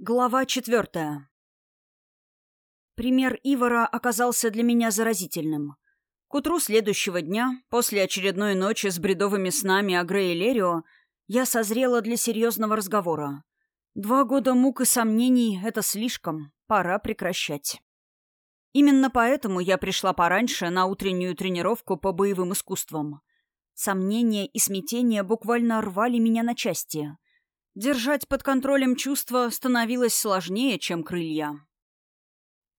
Глава четвертая. Пример Ивара оказался для меня заразительным. К утру следующего дня, после очередной ночи с бредовыми снами о Грее Лерио, я созрела для серьезного разговора. Два года мук и сомнений — это слишком, пора прекращать. Именно поэтому я пришла пораньше на утреннюю тренировку по боевым искусствам. Сомнения и смятения буквально рвали меня на части — Держать под контролем чувства становилось сложнее, чем крылья.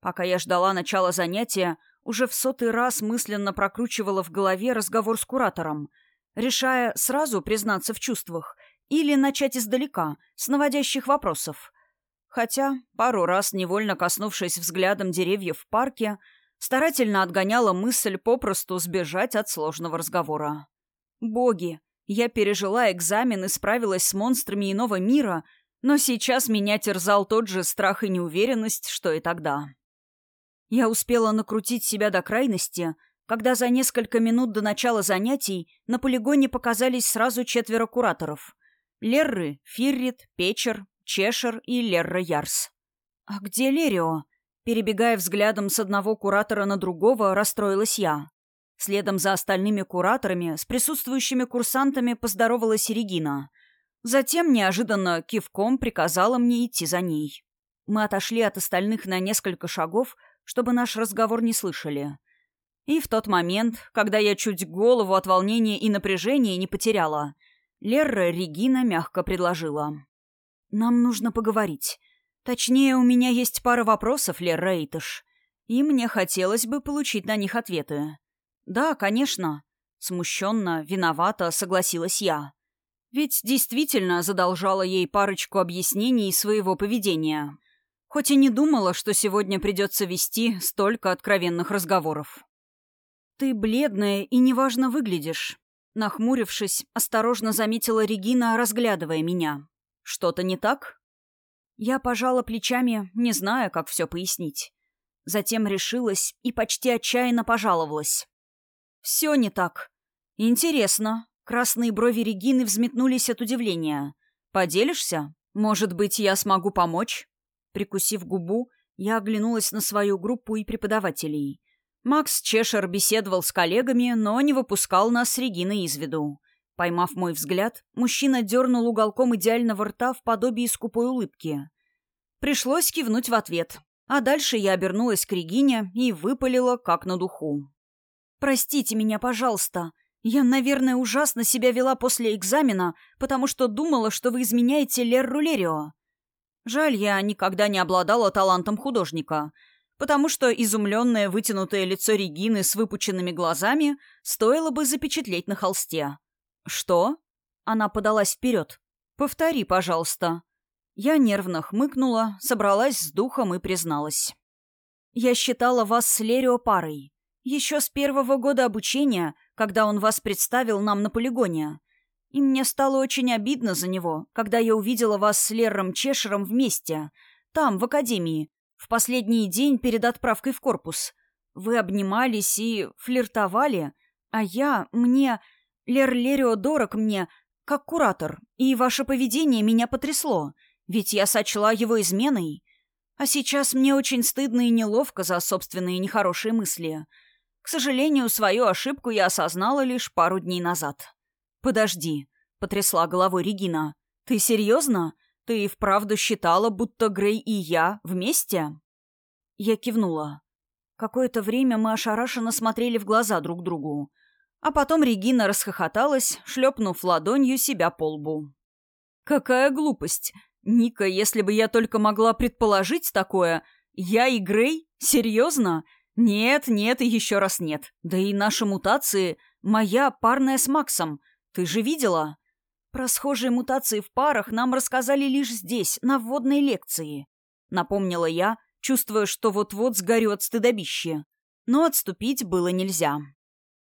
Пока я ждала начала занятия, уже в сотый раз мысленно прокручивала в голове разговор с куратором, решая сразу признаться в чувствах или начать издалека, с наводящих вопросов. Хотя, пару раз, невольно коснувшись взглядом деревьев в парке, старательно отгоняла мысль попросту сбежать от сложного разговора. Боги, я пережила экзамен и справилась с монстрами иного мира, но сейчас меня терзал тот же страх и неуверенность, что и тогда. Я успела накрутить себя до крайности, когда за несколько минут до начала занятий на полигоне показались сразу четверо кураторов. Лерры, Фиррит, Печер, Чешер и Лерра Ярс. «А где Лерио?» Перебегая взглядом с одного куратора на другого, расстроилась я. Следом за остальными кураторами с присутствующими курсантами поздоровалась Регина. Затем неожиданно кивком приказала мне идти за ней. Мы отошли от остальных на несколько шагов, чтобы наш разговор не слышали. И в тот момент, когда я чуть голову от волнения и напряжения не потеряла, Лерра Регина мягко предложила. «Нам нужно поговорить. Точнее, у меня есть пара вопросов, Лерра Эйтыш, и мне хотелось бы получить на них ответы». «Да, конечно». Смущенно, виновата, согласилась я. Ведь действительно задолжала ей парочку объяснений своего поведения. Хоть и не думала, что сегодня придется вести столько откровенных разговоров. «Ты бледная и неважно выглядишь», — нахмурившись, осторожно заметила Регина, разглядывая меня. «Что-то не так?» Я пожала плечами, не зная, как все пояснить. Затем решилась и почти отчаянно пожаловалась. Все не так. Интересно. Красные брови Регины взметнулись от удивления. Поделишься? Может быть, я смогу помочь? Прикусив губу, я оглянулась на свою группу и преподавателей. Макс Чешер беседовал с коллегами, но не выпускал нас с Региной из виду. Поймав мой взгляд, мужчина дернул уголком идеального рта в подобии скупой улыбки. Пришлось кивнуть в ответ. А дальше я обернулась к Регине и выпалила, как на духу. «Простите меня, пожалуйста. Я, наверное, ужасно себя вела после экзамена, потому что думала, что вы изменяете Лерру Лерио. Жаль, я никогда не обладала талантом художника, потому что изумленное вытянутое лицо Регины с выпученными глазами стоило бы запечатлеть на холсте. «Что?» Она подалась вперед. «Повтори, пожалуйста». Я нервно хмыкнула, собралась с духом и призналась. «Я считала вас с Лерио парой. Еще с первого года обучения, когда он вас представил нам на полигоне. И мне стало очень обидно за него, когда я увидела вас с Лером Чешером вместе, там, в академии, в последний день перед отправкой в корпус. Вы обнимались и флиртовали, а я, мне... Лер Лерио дорог мне, как куратор, и ваше поведение меня потрясло, ведь я сочла его изменой. А сейчас мне очень стыдно и неловко за собственные нехорошие мысли». К сожалению, свою ошибку я осознала лишь пару дней назад. «Подожди», — потрясла головой Регина. «Ты серьезно? Ты и вправду считала, будто Грей и я вместе?» Я кивнула. Какое-то время мы ошарашенно смотрели в глаза друг другу. А потом Регина расхохоталась, шлепнув ладонью себя по лбу. «Какая глупость! Ника, если бы я только могла предположить такое... Я и Грей? Серьезно? «Нет, нет и еще раз нет. Да и наши мутации... Моя парная с Максом. Ты же видела?» «Про схожие мутации в парах нам рассказали лишь здесь, на вводной лекции», — напомнила я, чувствуя, что вот-вот сгорю от стыдобища. Но отступить было нельзя.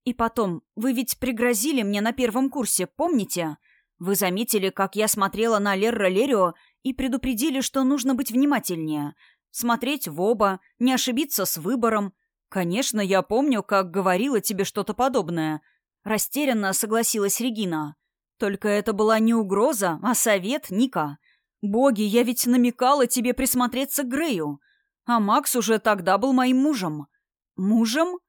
«И потом, вы ведь пригрозили мне на первом курсе, помните? Вы заметили, как я смотрела на Лерра Лерио и предупредили, что нужно быть внимательнее, смотреть в оба, не ошибиться с выбором. Конечно, я помню, как говорила тебе что-то подобное. Растерянно согласилась Регина. Только это была не угроза, а совет Ника. Боги, я ведь намекала тебе присмотреться к Грею. А Макс уже тогда был моим мужем. Мужем?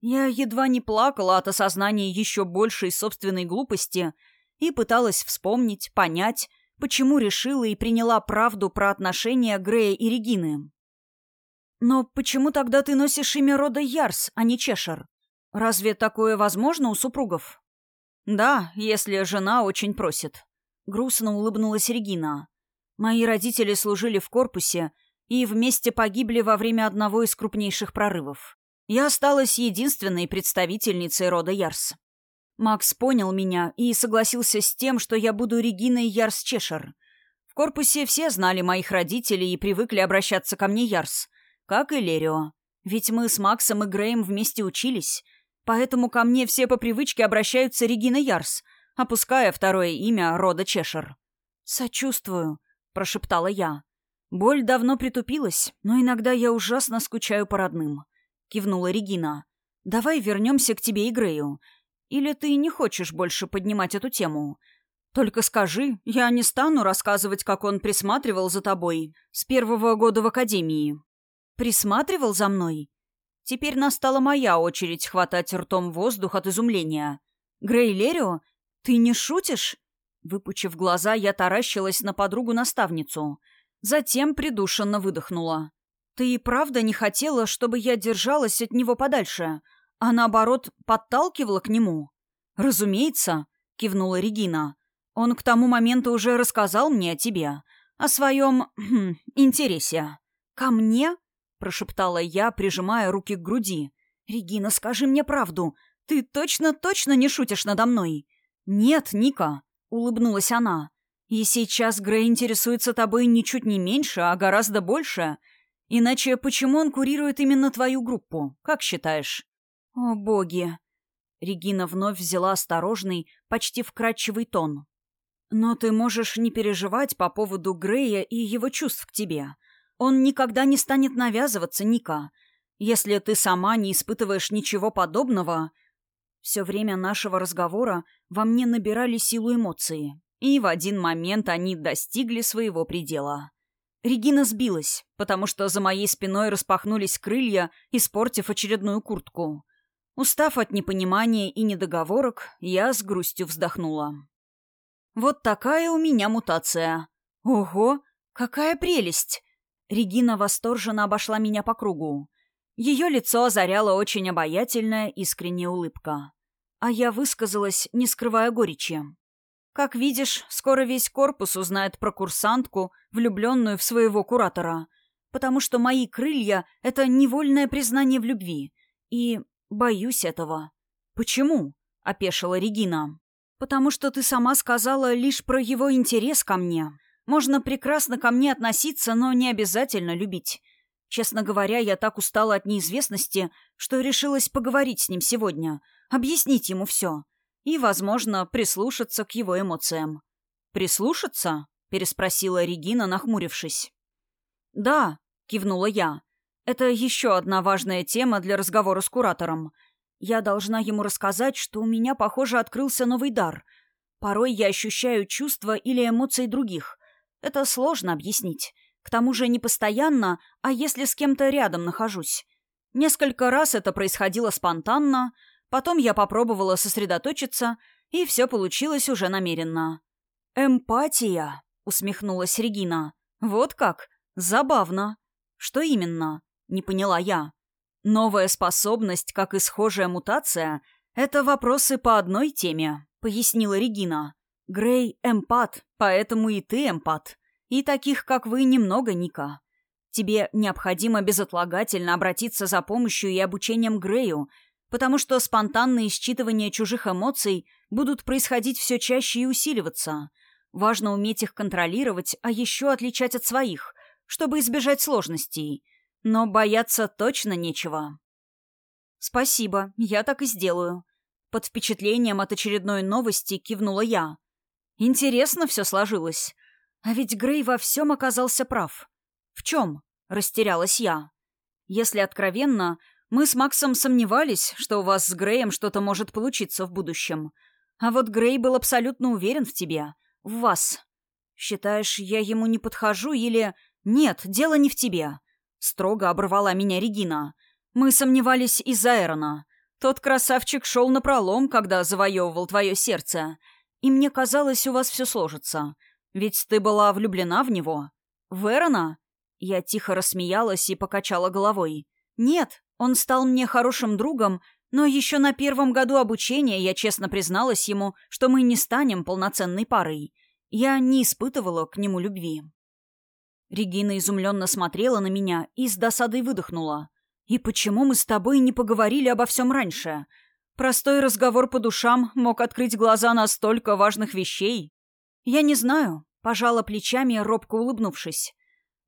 Я едва не плакала от осознания еще большей собственной глупости и пыталась вспомнить, понять, почему решила и приняла правду про отношения Грея и Регины. «Но почему тогда ты носишь имя рода Ярс, а не Чешер? Разве такое возможно у супругов?» «Да, если жена очень просит», — грустно улыбнулась Регина. «Мои родители служили в корпусе и вместе погибли во время одного из крупнейших прорывов. Я осталась единственной представительницей рода Ярс. Макс понял меня и согласился с тем, что я буду Региной Ярс Чешер. В корпусе все знали моих родителей и привыкли обращаться ко мне Ярс, как и Лерио. Ведь мы с Максом и Греем вместе учились, поэтому ко мне все по привычке обращаются Регина Ярс, опуская второе имя рода Чешер. «Сочувствую», — прошептала я. «Боль давно притупилась, но иногда я ужасно скучаю по родным», — кивнула Регина. «Давай вернемся к тебе и Грею. Или ты не хочешь больше поднимать эту тему? Только скажи, я не стану рассказывать, как он присматривал за тобой с первого года в академии. Присматривал за мной? Теперь настала моя очередь хватать ртом воздух от изумления. Грей Лерио, ты не шутишь? Выпучив глаза, я таращилась на подругу-наставницу. Затем придушенно выдохнула. «Ты и правда не хотела, чтобы я держалась от него подальше?» а наоборот подталкивала к нему. «Разумеется», — кивнула Регина. «Он к тому моменту уже рассказал мне о тебе, о своем интересе». «Ко мне?» — прошептала я, прижимая руки к груди. «Регина, скажи мне правду. Ты точно-точно не шутишь надо мной?» «Нет, Ника», — улыбнулась она. «И сейчас Грей интересуется тобой ничуть не меньше, а гораздо больше. Иначе почему он курирует именно твою группу? Как считаешь?» «О, боги!» Регина вновь взяла осторожный, почти вкрадчивый тон. «Но ты можешь не переживать по поводу Грея и его чувств к тебе. Он никогда не станет навязываться, Ника. Если ты сама не испытываешь ничего подобного...» Все время нашего разговора во мне набирали силу эмоции, и в один момент они достигли своего предела. Регина сбилась, потому что за моей спиной распахнулись крылья, испортив очередную куртку. Устав от непонимания и недоговорок, я с грустью вздохнула. Вот такая у меня мутация. Ого, какая прелесть! Регина восторженно обошла меня по кругу. Ее лицо озаряла очень обаятельная, искренняя улыбка. А я высказалась, не скрывая горечи. Как видишь, скоро весь корпус узнает про курсантку, влюбленную в своего куратора, потому что мои крылья — это невольное признание в любви. И «Боюсь этого». «Почему?» — опешила Регина. «Потому что ты сама сказала лишь про его интерес ко мне. Можно прекрасно ко мне относиться, но не обязательно любить. Честно говоря, я так устала от неизвестности, что решилась поговорить с ним сегодня, объяснить ему все и, возможно, прислушаться к его эмоциям». «Прислушаться?» — переспросила Регина, нахмурившись. «Да», — кивнула я. Это еще одна важная тема для разговора с куратором. Я должна ему рассказать, что у меня, похоже, открылся новый дар. Порой я ощущаю чувства или эмоции других. Это сложно объяснить. К тому же не постоянно, а если с кем-то рядом нахожусь. Несколько раз это происходило спонтанно, потом я попробовала сосредоточиться, и все получилось уже намеренно. «Эмпатия», — усмехнулась Регина. «Вот как? Забавно. Что именно?» Не поняла я. Новая способность, как и схожая мутация, это вопросы по одной теме, пояснила Регина. Грей — эмпат, поэтому и ты эмпат. И таких, как вы, немного, Ника. Тебе необходимо безотлагательно обратиться за помощью и обучением Грею, потому что спонтанные считывания чужих эмоций будут происходить все чаще и усиливаться. Важно уметь их контролировать, а еще отличать от своих, чтобы избежать сложностей — но бояться точно нечего. «Спасибо, я так и сделаю». Под впечатлением от очередной новости кивнула я. Интересно все сложилось. А ведь Грей во всем оказался прав. В чем? Растерялась я. Если откровенно, мы с Максом сомневались, что у вас с Греем что-то может получиться в будущем. А вот Грей был абсолютно уверен в тебе. В вас. «Считаешь, я ему не подхожу или...» «Нет, дело не в тебе», — строго оборвала меня Регина. «Мы сомневались из-за Эрона. Тот красавчик шел напролом, когда завоевывал твое сердце. И мне казалось, у вас все сложится. Ведь ты была влюблена в него. В Эрона?» Я тихо рассмеялась и покачала головой. «Нет, он стал мне хорошим другом, но еще на первом году обучения я честно призналась ему, что мы не станем полноценной парой. Я не испытывала к нему любви». Регина изумленно смотрела на меня и с досадой выдохнула. «И почему мы с тобой не поговорили обо всем раньше? Простой разговор по душам мог открыть глаза на столько важных вещей. Я не знаю, пожала плечами, робко улыбнувшись.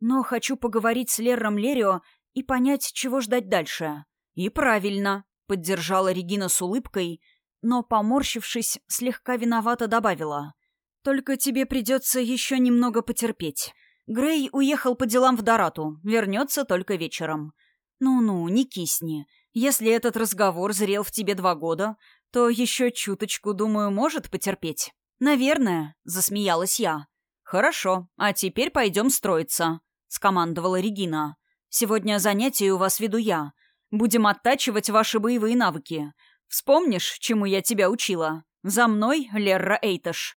Но хочу поговорить с Лерром Лерио и понять, чего ждать дальше. И правильно, поддержала Регина с улыбкой, но, поморщившись, слегка виновато добавила. Только тебе придется еще немного потерпеть. Грей уехал по делам в Дорату, вернется только вечером. Ну-ну, не кисни. Если этот разговор зрел в тебе два года, то еще чуточку, думаю, может потерпеть. Наверное, засмеялась я. Хорошо, а теперь пойдем строиться, скомандовала Регина. Сегодня занятие у вас веду я. Будем оттачивать ваши боевые навыки. Вспомнишь, чему я тебя учила? За мной, Лерра Эйташ.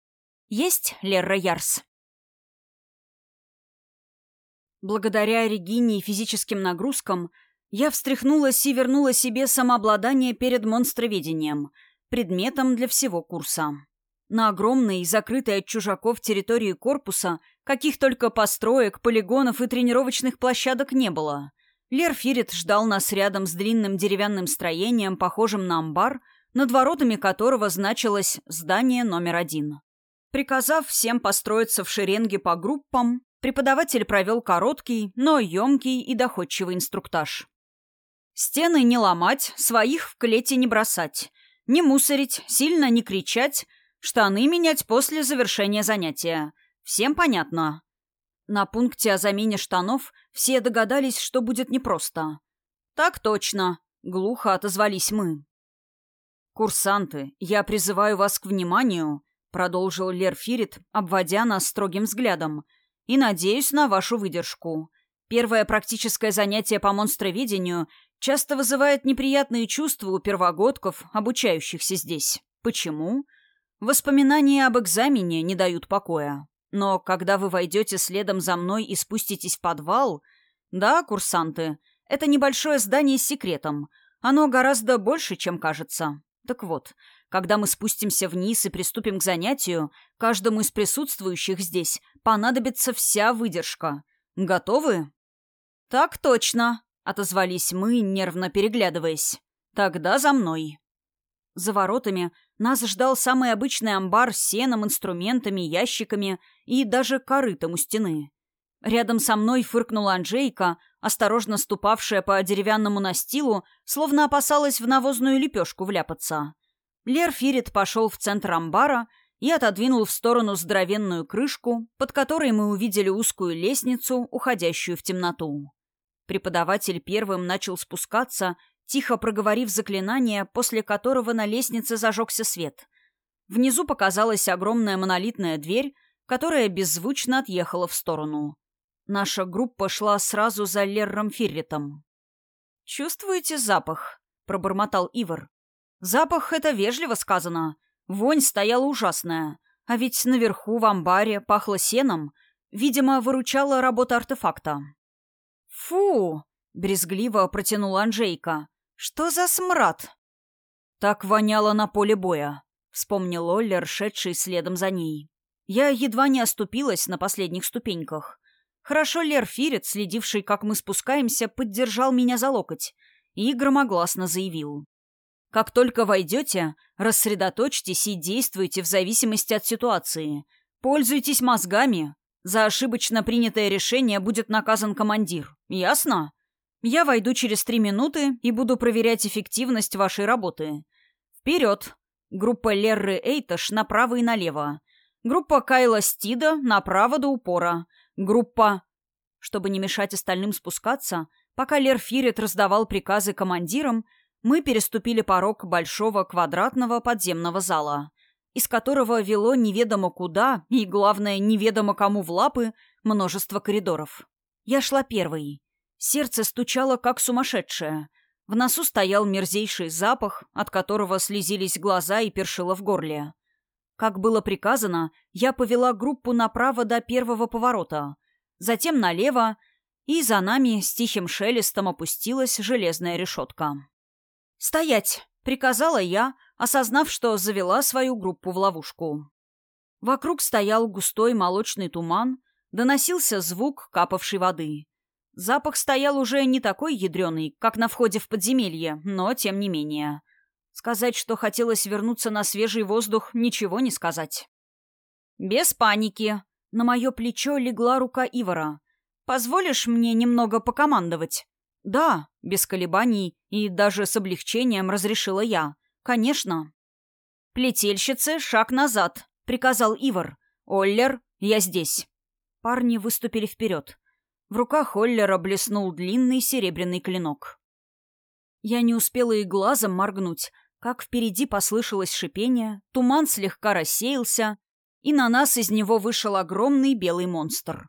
Есть, Лерра Ярс? Благодаря Регине и физическим нагрузкам я встряхнулась и вернула себе самообладание перед монстроведением, предметом для всего курса. На огромной, закрытой от чужаков территории корпуса, каких только построек, полигонов и тренировочных площадок не было. Лер Фирит ждал нас рядом с длинным деревянным строением, похожим на амбар, над воротами которого значилось «здание номер один». Приказав всем построиться в шеренге по группам, преподаватель провел короткий, но емкий и доходчивый инструктаж. Стены не ломать, своих в клете не бросать. Не мусорить, сильно не кричать, штаны менять после завершения занятия. Всем понятно? На пункте о замене штанов все догадались, что будет непросто. «Так точно», — глухо отозвались мы. «Курсанты, я призываю вас к вниманию», — продолжил Лер Фирит, обводя нас строгим взглядом, — «и надеюсь на вашу выдержку. Первое практическое занятие по монстроведению часто вызывает неприятные чувства у первогодков, обучающихся здесь. Почему? Воспоминания об экзамене не дают покоя. Но когда вы войдете следом за мной и спуститесь в подвал... Да, курсанты, это небольшое здание с секретом. Оно гораздо больше, чем кажется. Так вот, когда мы спустимся вниз и приступим к занятию, каждому из присутствующих здесь понадобится вся выдержка. Готовы? Так точно, отозвались мы, нервно переглядываясь. «Тогда за мной». За воротами нас ждал самый обычный амбар с сеном, инструментами, ящиками и даже корытом у стены. Рядом со мной фыркнула Анжейка, осторожно ступавшая по деревянному настилу, словно опасалась в навозную лепешку вляпаться. Лер Фирит пошел в центр амбара и отодвинул в сторону здоровенную крышку, под которой мы увидели узкую лестницу, уходящую в темноту. Преподаватель первым начал спускаться, тихо проговорив заклинание, после которого на лестнице зажегся свет. Внизу показалась огромная монолитная дверь, которая беззвучно отъехала в сторону. Наша группа шла сразу за Лерром Фирритом. «Чувствуете запах?» — пробормотал Ивар. «Запах — это вежливо сказано. Вонь стояла ужасная. А ведь наверху в амбаре пахло сеном. Видимо, выручала работа артефакта. «Фу!» — брезгливо протянула Анжейка. «Что за смрад?» «Так воняло на поле боя», — вспомнил Оллер, шедший следом за ней. Я едва не оступилась на последних ступеньках. Хорошо Лер Фирит, следивший, как мы спускаемся, поддержал меня за локоть и громогласно заявил. «Как только войдете, рассредоточьтесь и действуйте в зависимости от ситуации. Пользуйтесь мозгами, за ошибочно принятое решение будет наказан командир. Ясно? Я войду через три минуты и буду проверять эффективность вашей работы. Вперед! Группа Лерры Эйташ направо и налево. Группа Кайла Стида направо до упора. Группа... Чтобы не мешать остальным спускаться, пока Лер Фирит раздавал приказы командирам, мы переступили порог большого квадратного подземного зала. из которого вело неведомо куда и, главное, неведомо кому в лапы множество коридоров. Я шла первой. Сердце стучало, как сумасшедшее. В носу стоял мерзейший запах, от которого слезились глаза и першило в горле. Как было приказано, я повела группу направо до первого поворота, затем налево, и за нами с тихим шелестом опустилась железная решетка. «Стоять!» — приказала я, осознав, что завела свою группу в ловушку. Вокруг стоял густой молочный туман, доносился звук капавшей воды. Запах стоял уже не такой ядреный, как на входе в подземелье, но тем не менее. Сказать, что хотелось вернуться на свежий воздух, ничего не сказать. «Без паники!» На мое плечо легла рука Ивара. «Позволишь мне немного покомандовать?» «Да», без колебаний и даже с облегчением разрешила я. «Конечно». «Плетельщицы, шаг назад», — приказал Ивар. «Оллер, я здесь». Парни выступили вперед. В руках Оллера блеснул длинный серебряный клинок. Я не успела и глазом моргнуть, как впереди послышалось шипение, туман слегка рассеялся, и на нас из него вышел огромный белый монстр.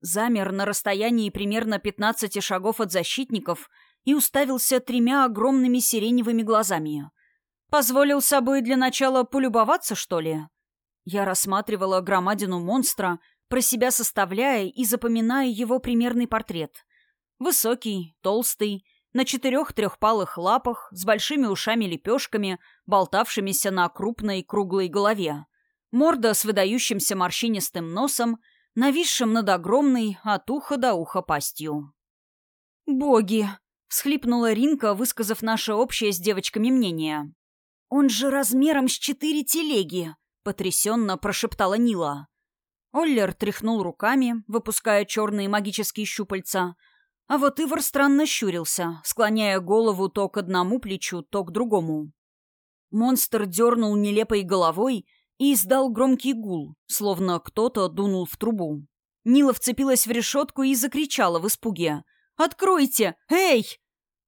Замер на расстоянии примерно 15 шагов от защитников и уставился тремя огромными сиреневыми глазами. Позволил собой для начала полюбоваться, что ли? Я рассматривала громадину монстра, про себя составляя и запоминая его примерный портрет. Высокий, толстый, на четырех трехпалых лапах, с большими ушами-лепешками, болтавшимися на крупной круглой голове. Морда с выдающимся морщинистым носом, нависшим над огромной от уха до уха пастью. «Боги!» — всхлипнула Ринка, высказав наше общее с девочками мнение. «Он же размером с четыре телеги!» — потрясенно прошептала Нила. Оллер тряхнул руками, выпуская черные магические щупальца, а вот Ивар странно щурился, склоняя голову то к одному плечу, то к другому. Монстр дернул нелепой головой и издал громкий гул, словно кто-то дунул в трубу. Нила вцепилась в решетку и закричала в испуге. «Откройте! Эй!»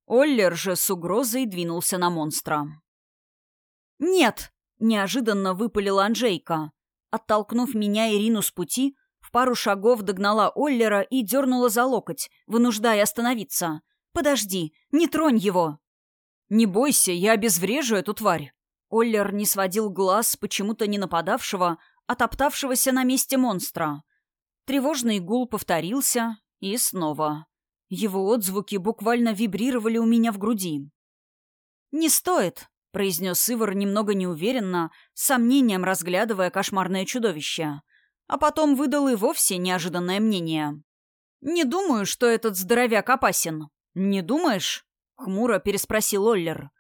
Оллер же с угрозой двинулся на монстра. «Нет!» — неожиданно выпалила Анжейка. Оттолкнув меня Ирину с пути, в пару шагов догнала Оллера и дернула за локоть, вынуждая остановиться. «Подожди, не тронь его!» «Не бойся, я обезврежу эту тварь!» Оллер не сводил глаз почему-то не нападавшего, а топтавшегося на месте монстра. Тревожный гул повторился, и снова. Его отзвуки буквально вибрировали у меня в груди. «Не стоит!» Произнес Ивар немного неуверенно, с сомнением разглядывая кошмарное чудовище. А потом выдал и вовсе неожиданное мнение. «Не думаю, что этот здоровяк опасен». «Не думаешь?» — хмуро переспросил Оллер.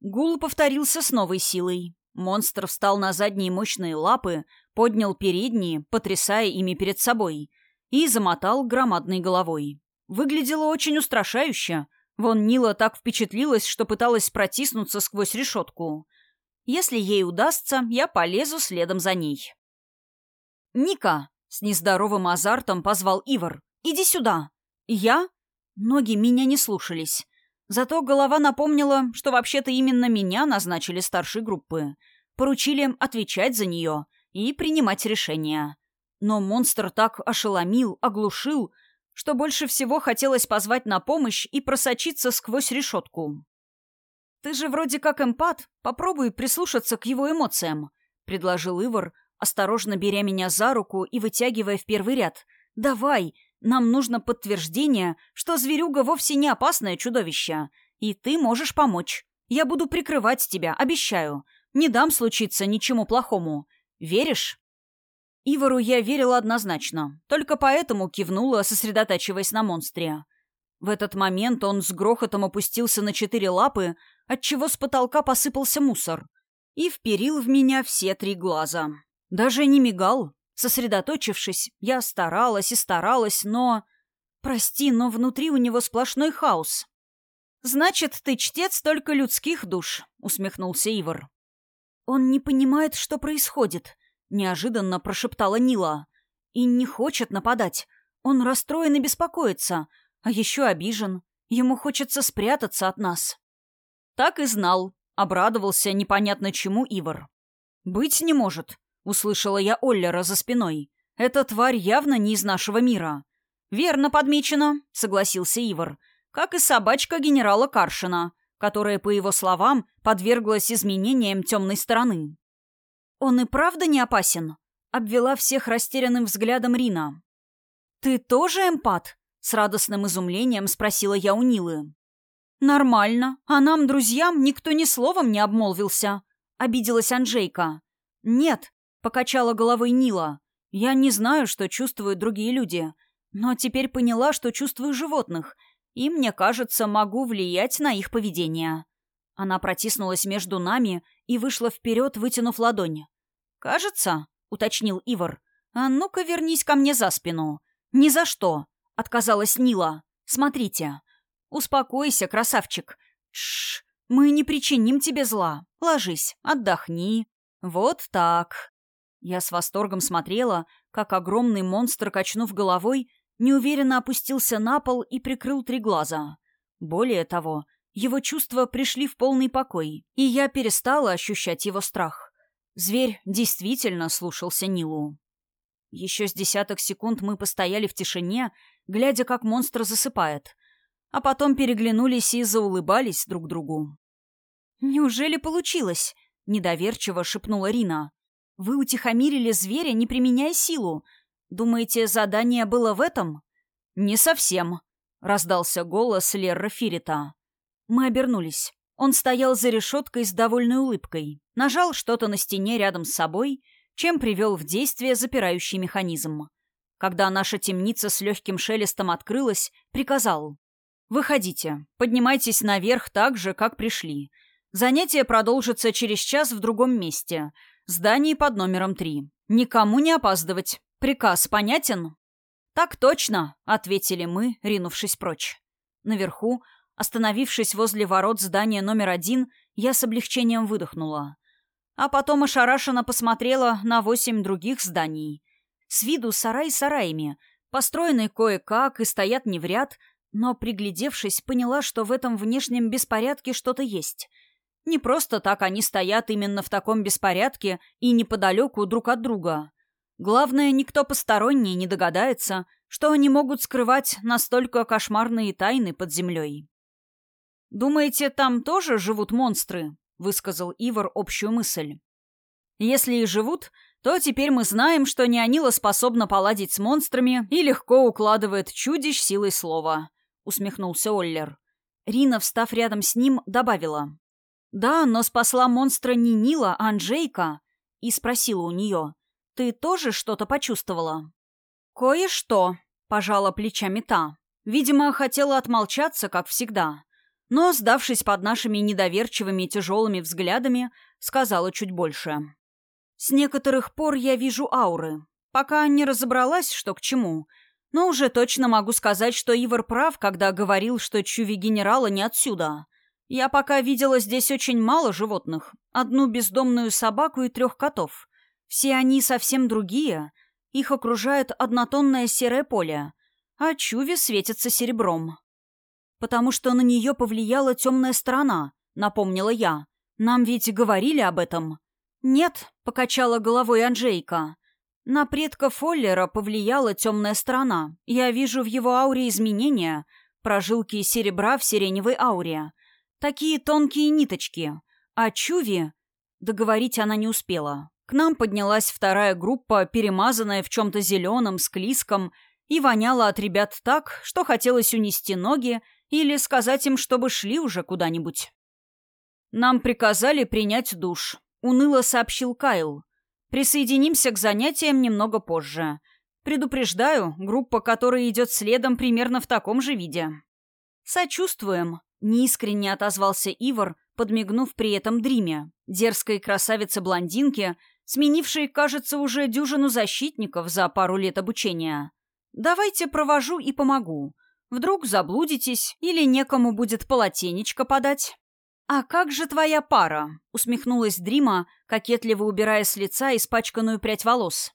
Гул повторился с новой силой. Монстр встал на задние мощные лапы, поднял передние, потрясая ими перед собой, и замотал громадной головой. Выглядело очень устрашающе, Вон Нила так впечатлилась, что пыталась протиснуться сквозь решетку. Если ей удастся, я полезу следом за ней. «Ника!» — с нездоровым азартом позвал Ивар. «Иди сюда!» «Я?» Ноги меня не слушались. Зато голова напомнила, что вообще-то именно меня назначили старшей группы. Поручили отвечать за нее и принимать решения. Но монстр так ошеломил, оглушил, что больше всего хотелось позвать на помощь и просочиться сквозь решетку. «Ты же вроде как эмпат, попробуй прислушаться к его эмоциям», — предложил Ивар, осторожно беря меня за руку и вытягивая в первый ряд. «Давай, нам нужно подтверждение, что зверюга вовсе не опасное чудовище, и ты можешь помочь. Я буду прикрывать тебя, обещаю. Не дам случиться ничему плохому. Веришь?» Ивару я верила однозначно, только поэтому кивнула, сосредотачиваясь на монстре. В этот момент он с грохотом опустился на четыре лапы, отчего с потолка посыпался мусор, и вперил в меня все три глаза. Даже не мигал. Сосредоточившись, я старалась и старалась, но... Прости, но внутри у него сплошной хаос. «Значит, ты чтец только людских душ», — усмехнулся Ивар. «Он не понимает, что происходит», неожиданно прошептала Нила. И не хочет нападать. Он расстроен и беспокоится, а еще обижен. Ему хочется спрятаться от нас. Так и знал, обрадовался непонятно чему Ивар. «Быть не может», — услышала я Оллера за спиной. «Эта тварь явно не из нашего мира». «Верно подмечено», — согласился Ивар. «Как и собачка генерала Каршина, которая, по его словам, подверглась изменениям темной стороны». «Он и правда не опасен?» — обвела всех растерянным взглядом Рина. «Ты тоже эмпат?» — с радостным изумлением спросила я у Нилы. «Нормально. А нам, друзьям, никто ни словом не обмолвился», — обиделась Анжейка. «Нет», — покачала головой Нила. «Я не знаю, что чувствуют другие люди, но теперь поняла, что чувствую животных, и, мне кажется, могу влиять на их поведение». Она протиснулась между нами и вышла вперед, вытянув ладонь. «Кажется», — уточнил Ивар. «А ну-ка вернись ко мне за спину». «Ни за что», — отказалась Нила. «Смотрите». «Успокойся, красавчик». «Тш, мы не причиним тебе зла. Ложись, отдохни. Вот так». Я с восторгом смотрела, как огромный монстр, качнув головой, неуверенно опустился на пол и прикрыл три глаза. Более того, его чувства пришли в полный покой, и я перестала ощущать его страх. Зверь действительно слушался Нилу. Еще с десяток секунд мы постояли в тишине, глядя, как монстр засыпает, а потом переглянулись и заулыбались друг другу. «Неужели получилось?» — недоверчиво шепнула Рина. «Вы утихомирили зверя, не применяя силу. Думаете, задание было в этом?» «Не совсем», — раздался голос Лерра Фирита. Мы обернулись. Он стоял за решеткой с довольной улыбкой, нажал что-то на стене рядом с собой, чем привел в действие запирающий механизм. Когда наша темница с легким шелестом открылась, приказал. «Выходите, поднимайтесь наверх так же, как пришли. Занятие продолжится через час в другом месте, здании под номером три. Никому не опаздывать. Приказ понятен?» «Так точно», — ответили мы, ринувшись прочь. Наверху Остановившись возле ворот здания номер один, я с облегчением выдохнула. А потом ошарашенно посмотрела на восемь других зданий. С виду сарай сараями, построенные кое-как и стоят не в ряд, но, приглядевшись, поняла, что в этом внешнем беспорядке что-то есть. Не просто так они стоят именно в таком беспорядке и неподалеку друг от друга. Главное, никто посторонний не догадается, что они могут скрывать настолько кошмарные тайны под землей. «Думаете, там тоже живут монстры?» — высказал Ивар общую мысль. «Если и живут, то теперь мы знаем, что Неонила способна поладить с монстрами и легко укладывает чудищ силой слова», — усмехнулся Оллер. Рина, встав рядом с ним, добавила. «Да, но спасла монстра не Нила, а Анжейка», и спросила у нее. «Ты тоже что-то почувствовала?» «Кое-что», — пожала плечами та. Видимо, хотела отмолчаться, как всегда но, сдавшись под нашими недоверчивыми и тяжелыми взглядами, сказала чуть больше. «С некоторых пор я вижу ауры. Пока не разобралась, что к чему. Но уже точно могу сказать, что Ивар прав, когда говорил, что чуви генерала не отсюда. Я пока видела здесь очень мало животных. Одну бездомную собаку и трех котов. Все они совсем другие. Их окружает однотонное серое поле. А чуви светятся серебром потому что на нее повлияла темная сторона», — напомнила я. «Нам ведь говорили об этом?» «Нет», — покачала головой Анжейка. «На предка Фоллера повлияла темная сторона. Я вижу в его ауре изменения, прожилки серебра в сиреневой ауре. Такие тонкие ниточки. А Чуви...» Договорить она не успела. К нам поднялась вторая группа, перемазанная в чем-то зеленом, склизком, и воняла от ребят так, что хотелось унести ноги или сказать им, чтобы шли уже куда-нибудь. «Нам приказали принять душ», — уныло сообщил Кайл. «Присоединимся к занятиям немного позже. Предупреждаю, группа, которая идет следом, примерно в таком же виде». «Сочувствуем», — неискренне отозвался Ивар, подмигнув при этом Дриме, дерзкой красавице-блондинке, сменившей, кажется, уже дюжину защитников за пару лет обучения. «Давайте провожу и помогу. Вдруг заблудитесь или некому будет полотенечко подать. «А как же твоя пара?» — усмехнулась Дрима, кокетливо убирая с лица испачканную прядь волос.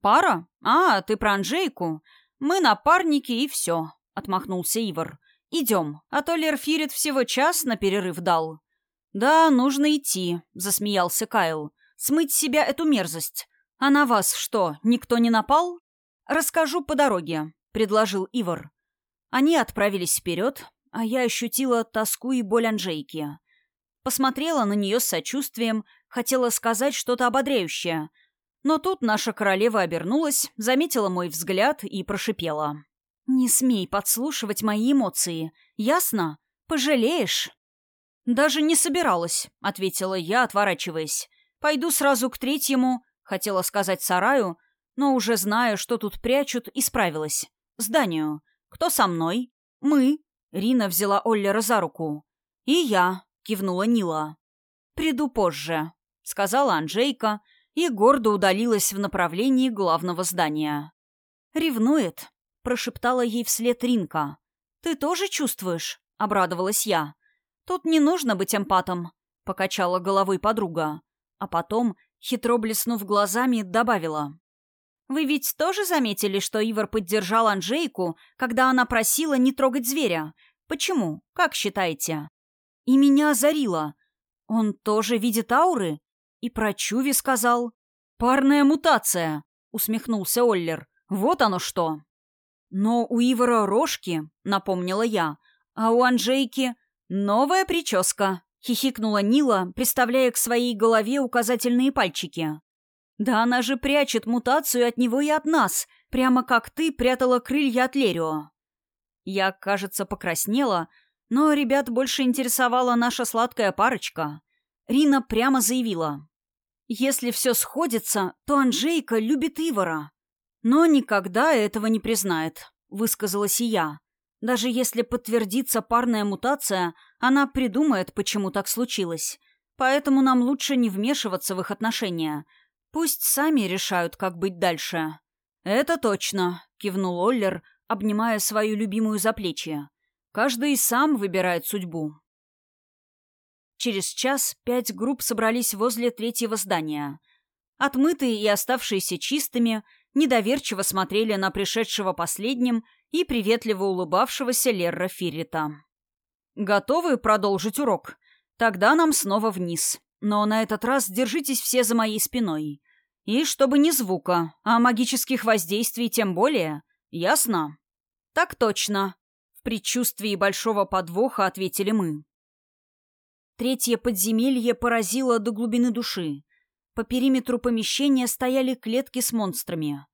«Пара? А, ты про Анжейку? Мы напарники и все», — отмахнулся Ивар. «Идем, а то Лерфирит всего час на перерыв дал». «Да, нужно идти», — засмеялся Кайл. смыть себя эту мерзость. А на вас что, никто не напал? Расскажу по дороге, предложил Ивар. Они отправились вперед, а я ощутила тоску и боль Анжейки. Посмотрела на нее с сочувствием, хотела сказать что-то ободряющее. Но тут наша королева обернулась, заметила мой взгляд и прошипела. «Не смей подслушивать мои эмоции. Ясно? Пожалеешь?» «Даже не собиралась», — ответила я, отворачиваясь. «Пойду сразу к третьему», — хотела сказать сараю, но уже зная, что тут прячут, исправилась. «Зданию. Кто со мной?» «Мы». Рина взяла Оллера за руку. «И я», — кивнула Нила. «Приду позже», — сказала Анжейка и гордо удалилась в направлении главного здания. «Ревнует», — прошептала ей вслед Ринка. «Ты тоже чувствуешь?» — обрадовалась я. «Тут не нужно быть эмпатом», — покачала головой подруга. А потом, хитро блеснув глазами, добавила. «Вы ведь тоже заметили, что Ивар поддержал Анжейку, когда она просила не трогать зверя? Почему? Как считаете?» И меня озарило. Он тоже видит ауры? И про Чуви сказал. «Парная мутация», — усмехнулся Оллер. «Вот оно что». «Но у Ивара рожки», — напомнила я, — «а у Анжейки «Новая прическа», — хихикнула Нила, приставляя к своей голове указательные пальчики. «Да она же прячет мутацию от него и от нас, прямо как ты прятала крылья от Лерио». Я, кажется, покраснела, но ребят больше интересовала наша сладкая парочка. Рина прямо заявила. «Если все сходится, то Анжейка любит Ивара». «Но никогда этого не признает», — высказалась и я. Даже если подтвердится парная мутация, она придумает, почему так случилось. Поэтому нам лучше не вмешиваться в их отношения. Пусть сами решают, как быть дальше. «Это точно», — кивнул Оллер, обнимая свою любимую за плечи. «Каждый сам выбирает судьбу». Через час пять групп собрались возле третьего здания. Отмытые и оставшиеся чистыми, недоверчиво смотрели на пришедшего последним и приветливо улыбавшегося Лерра Фиррита. «Готовы продолжить урок? Тогда нам снова вниз. Но на этот раз держитесь все за моей спиной. И чтобы ни звука, а магических воздействий тем более. Ясно?» «Так точно», — в предчувствии большого подвоха ответили мы. Третье подземелье поразило до глубины души. По периметру помещения стояли клетки с монстрами.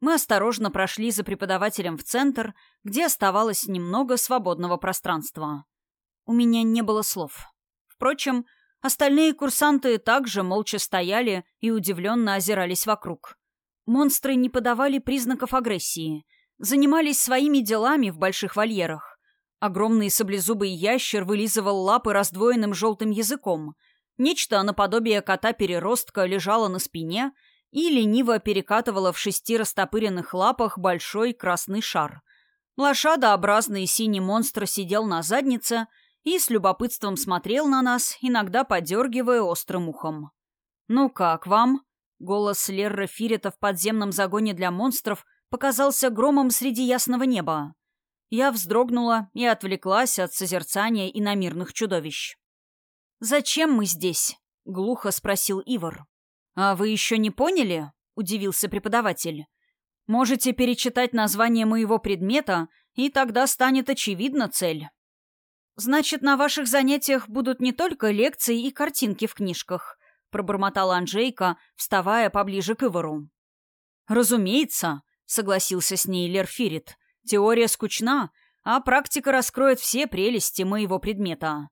Мы осторожно прошли за преподавателем в центр, где оставалось немного свободного пространства. У меня не было слов. Впрочем, остальные курсанты также молча стояли и удивленно озирались вокруг. Монстры не подавали признаков агрессии, занимались своими делами в больших вольерах. Огромный саблезубый ящер вылизывал лапы раздвоенным желтым языком. Нечто наподобие кота-переростка лежало на спине — и лениво перекатывала в шести растопыренных лапах большой красный шар. Лошадообразный синий монстр сидел на заднице и с любопытством смотрел на нас, иногда подергивая острым ухом. «Ну как вам?» Голос Лерра Фирита в подземном загоне для монстров показался громом среди ясного неба. Я вздрогнула и отвлеклась от созерцания иномирных чудовищ. «Зачем мы здесь?» — глухо спросил Ивар. «А вы еще не поняли?» — удивился преподаватель. «Можете перечитать название моего предмета, и тогда станет очевидна цель». «Значит, на ваших занятиях будут не только лекции и картинки в книжках», — пробормотала Анжейка, вставая поближе к Ивару. «Разумеется», — согласился с ней Лерфирит. «Теория скучна, а практика раскроет все прелести моего предмета».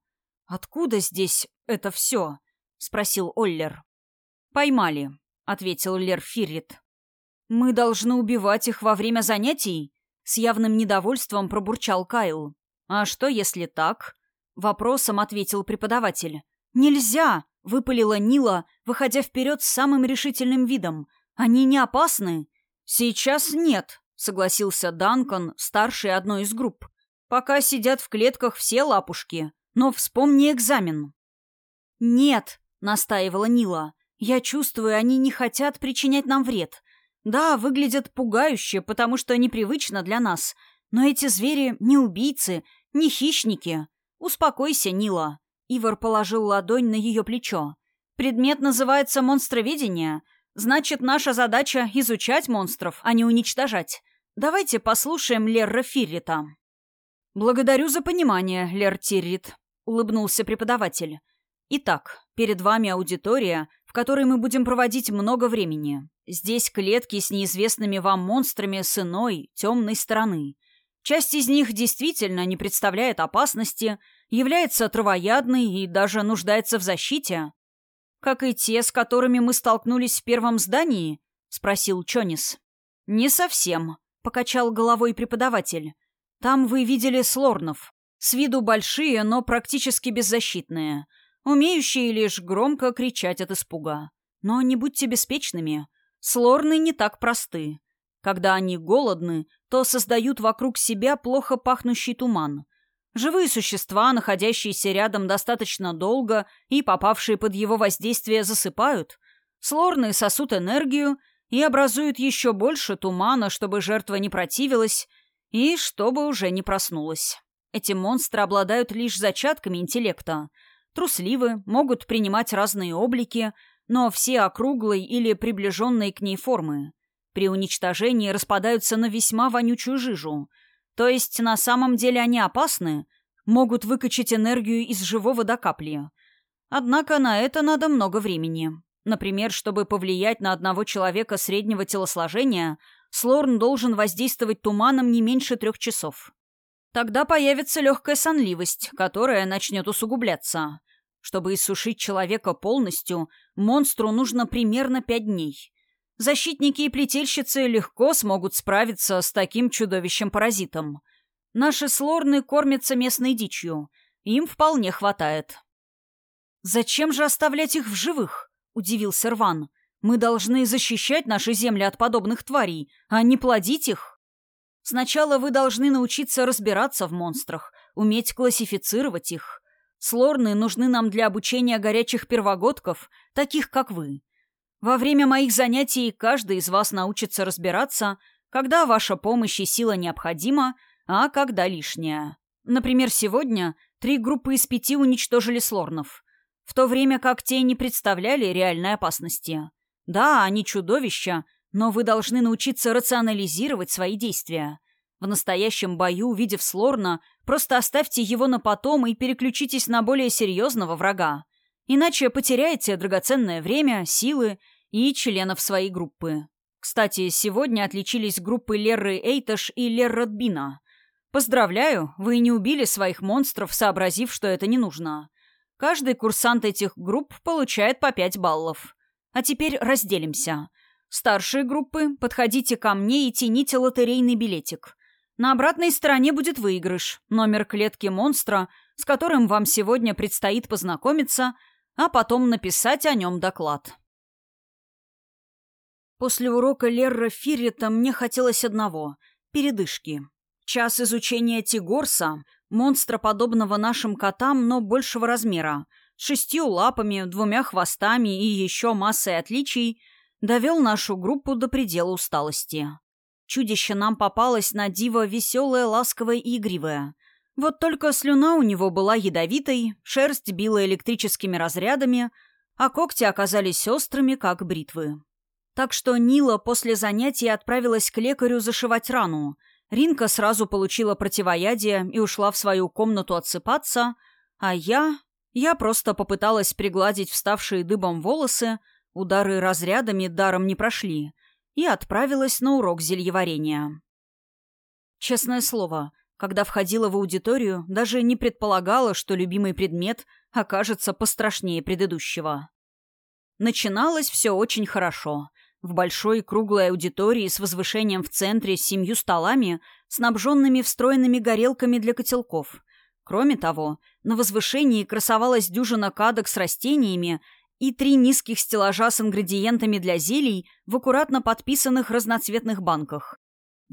«Откуда здесь это все?» — спросил Оллер. «Поймали», — ответил Лер Фиррит. «Мы должны убивать их во время занятий?» С явным недовольством пробурчал Кайл. «А что, если так?» Вопросом ответил преподаватель. «Нельзя!» — выпалила Нила, выходя вперед с самым решительным видом. «Они не опасны?» «Сейчас нет», — согласился Данкан, старший одной из групп. «Пока сидят в клетках все лапушки. Но вспомни экзамен». «Нет», — настаивала Нила. Я чувствую, они не хотят причинять нам вред. Да, выглядят пугающе, потому что непривычно для нас. Но эти звери не убийцы, не хищники. Успокойся, Нила. Ивар положил ладонь на ее плечо. Предмет называется монстроведение. Значит, наша задача — изучать монстров, а не уничтожать. Давайте послушаем Лерра Фиррита. «Благодарю за понимание, Лер Тиррит», — улыбнулся преподаватель. «Итак, перед вами аудитория, в которой мы будем проводить много времени. Здесь клетки с неизвестными вам монстрами с иной, темной стороны. Часть из них действительно не представляет опасности, является травоядной и даже нуждается в защите. «Как и те, с которыми мы столкнулись в первом здании?» — спросил Чонис. «Не совсем», — покачал головой преподаватель. «Там вы видели слорнов. С виду большие, но практически беззащитные, умеющие лишь громко кричать от испуга. Но не будьте беспечными. Слорны не так просты. Когда они голодны, то создают вокруг себя плохо пахнущий туман. Живые существа, находящиеся рядом достаточно долго и попавшие под его воздействие, засыпают. Слорны сосут энергию и образуют еще больше тумана, чтобы жертва не противилась и чтобы уже не проснулась. Эти монстры обладают лишь зачатками интеллекта. Трусливы, могут принимать разные облики, но все округлой или приближенной к ней формы. При уничтожении распадаются на весьма вонючую жижу. То есть на самом деле они опасны, могут выкачать энергию из живого до капли. Однако на это надо много времени. Например, чтобы повлиять на одного человека среднего телосложения, Слорн должен воздействовать туманом не меньше трех часов. Тогда появится легкая сонливость, которая начнет усугубляться. Чтобы иссушить человека полностью, монстру нужно примерно пять дней. Защитники и плетельщицы легко смогут справиться с таким чудовищем-паразитом. Наши слорны кормятся местной дичью. Им вполне хватает. «Зачем же оставлять их в живых?» — удивился Рван. «Мы должны защищать наши земли от подобных тварей, а не плодить их». «Сначала вы должны научиться разбираться в монстрах, уметь классифицировать их. Слорны нужны нам для обучения горячих первогодков, таких как вы. Во время моих занятий каждый из вас научится разбираться, когда ваша помощь и сила необходима, а когда лишняя. Например, сегодня три группы из пяти уничтожили слорнов, в то время как те не представляли реальной опасности. Да, они чудовища, но вы должны научиться рационализировать свои действия. В настоящем бою, увидев Слорна, просто оставьте его на потом и переключитесь на более серьезного врага. Иначе потеряете драгоценное время, силы и членов своей группы. Кстати, сегодня отличились группы Лерры Эйташ и Лерра Дбина. Поздравляю, вы не убили своих монстров, сообразив, что это не нужно. Каждый курсант этих групп получает по 5 баллов. А теперь разделимся. Старшие группы, подходите ко мне и тяните лотерейный билетик. На обратной стороне будет выигрыш, номер клетки монстра, с которым вам сегодня предстоит познакомиться, а потом написать о нем доклад. После урока Лерра Фиррита мне хотелось одного — передышки. Час изучения Тигорса, монстра, подобного нашим котам, но большего размера, шестью лапами, двумя хвостами и еще массой отличий, довел нашу группу до предела усталости. Чудище нам попалось на диво веселое, ласковое и игривое. Вот только слюна у него была ядовитой, шерсть била электрическими разрядами, а когти оказались острыми, как бритвы. Так что Нила после занятий отправилась к лекарю зашивать рану. Ринка сразу получила противоядие и ушла в свою комнату отсыпаться, а я... Я просто попыталась пригладить вставшие дыбом волосы, удары разрядами даром не прошли, и отправилась на урок зельеварения. Честное слово, когда входила в аудиторию, даже не предполагала, что любимый предмет окажется пострашнее предыдущего. Начиналось все очень хорошо — в большой круглой аудитории с возвышением в центре с семью столами, снабженными встроенными горелками для котелков. Кроме того, на возвышении красовалась дюжина кадок с растениями и три низких стеллажа с ингредиентами для зелий в аккуратно подписанных разноцветных банках.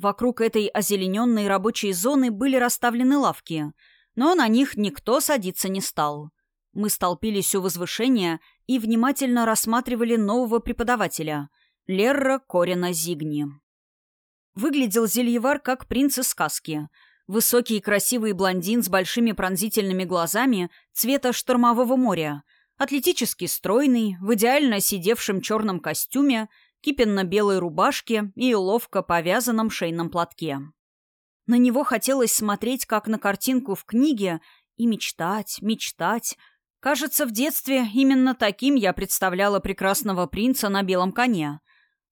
Вокруг этой озелененной рабочей зоны были расставлены лавки, но на них никто садиться не стал. Мы столпились у возвышения и внимательно рассматривали нового преподавателя — Лерра Корина Зигни. Выглядел Зельевар как принц из сказки. Высокий и красивый блондин с большими пронзительными глазами цвета штормового моря, Атлетически стройный, в идеально сидевшем черном костюме, кипенно-белой рубашке и ловко повязанном шейном платке. На него хотелось смотреть, как на картинку в книге, и мечтать, мечтать. Кажется, в детстве именно таким я представляла прекрасного принца на белом коне.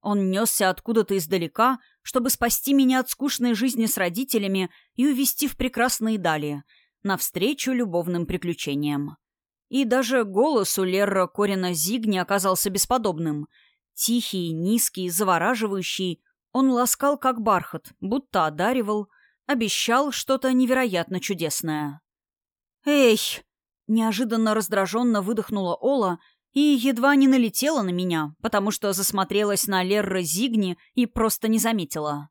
Он несся откуда-то издалека, чтобы спасти меня от скучной жизни с родителями и увести в прекрасные дали, навстречу любовным приключениям. И даже голос у Лерра Корина Зигни оказался бесподобным. Тихий, низкий, завораживающий. Он ласкал, как бархат, будто одаривал, обещал что-то невероятно чудесное. «Эй!» — неожиданно раздраженно выдохнула Ола и едва не налетела на меня, потому что засмотрелась на Лерра Зигни и просто не заметила.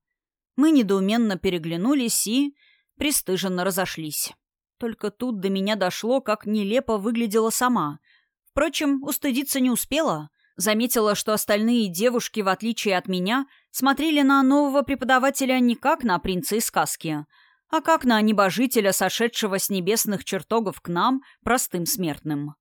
Мы недоуменно переглянулись и пристыженно разошлись. Только тут до меня дошло, как нелепо выглядела сама. Впрочем, устыдиться не успела. Заметила, что остальные девушки, в отличие от меня, смотрели на нового преподавателя не как на принца из сказки, а как на небожителя, сошедшего с небесных чертогов к нам, простым смертным.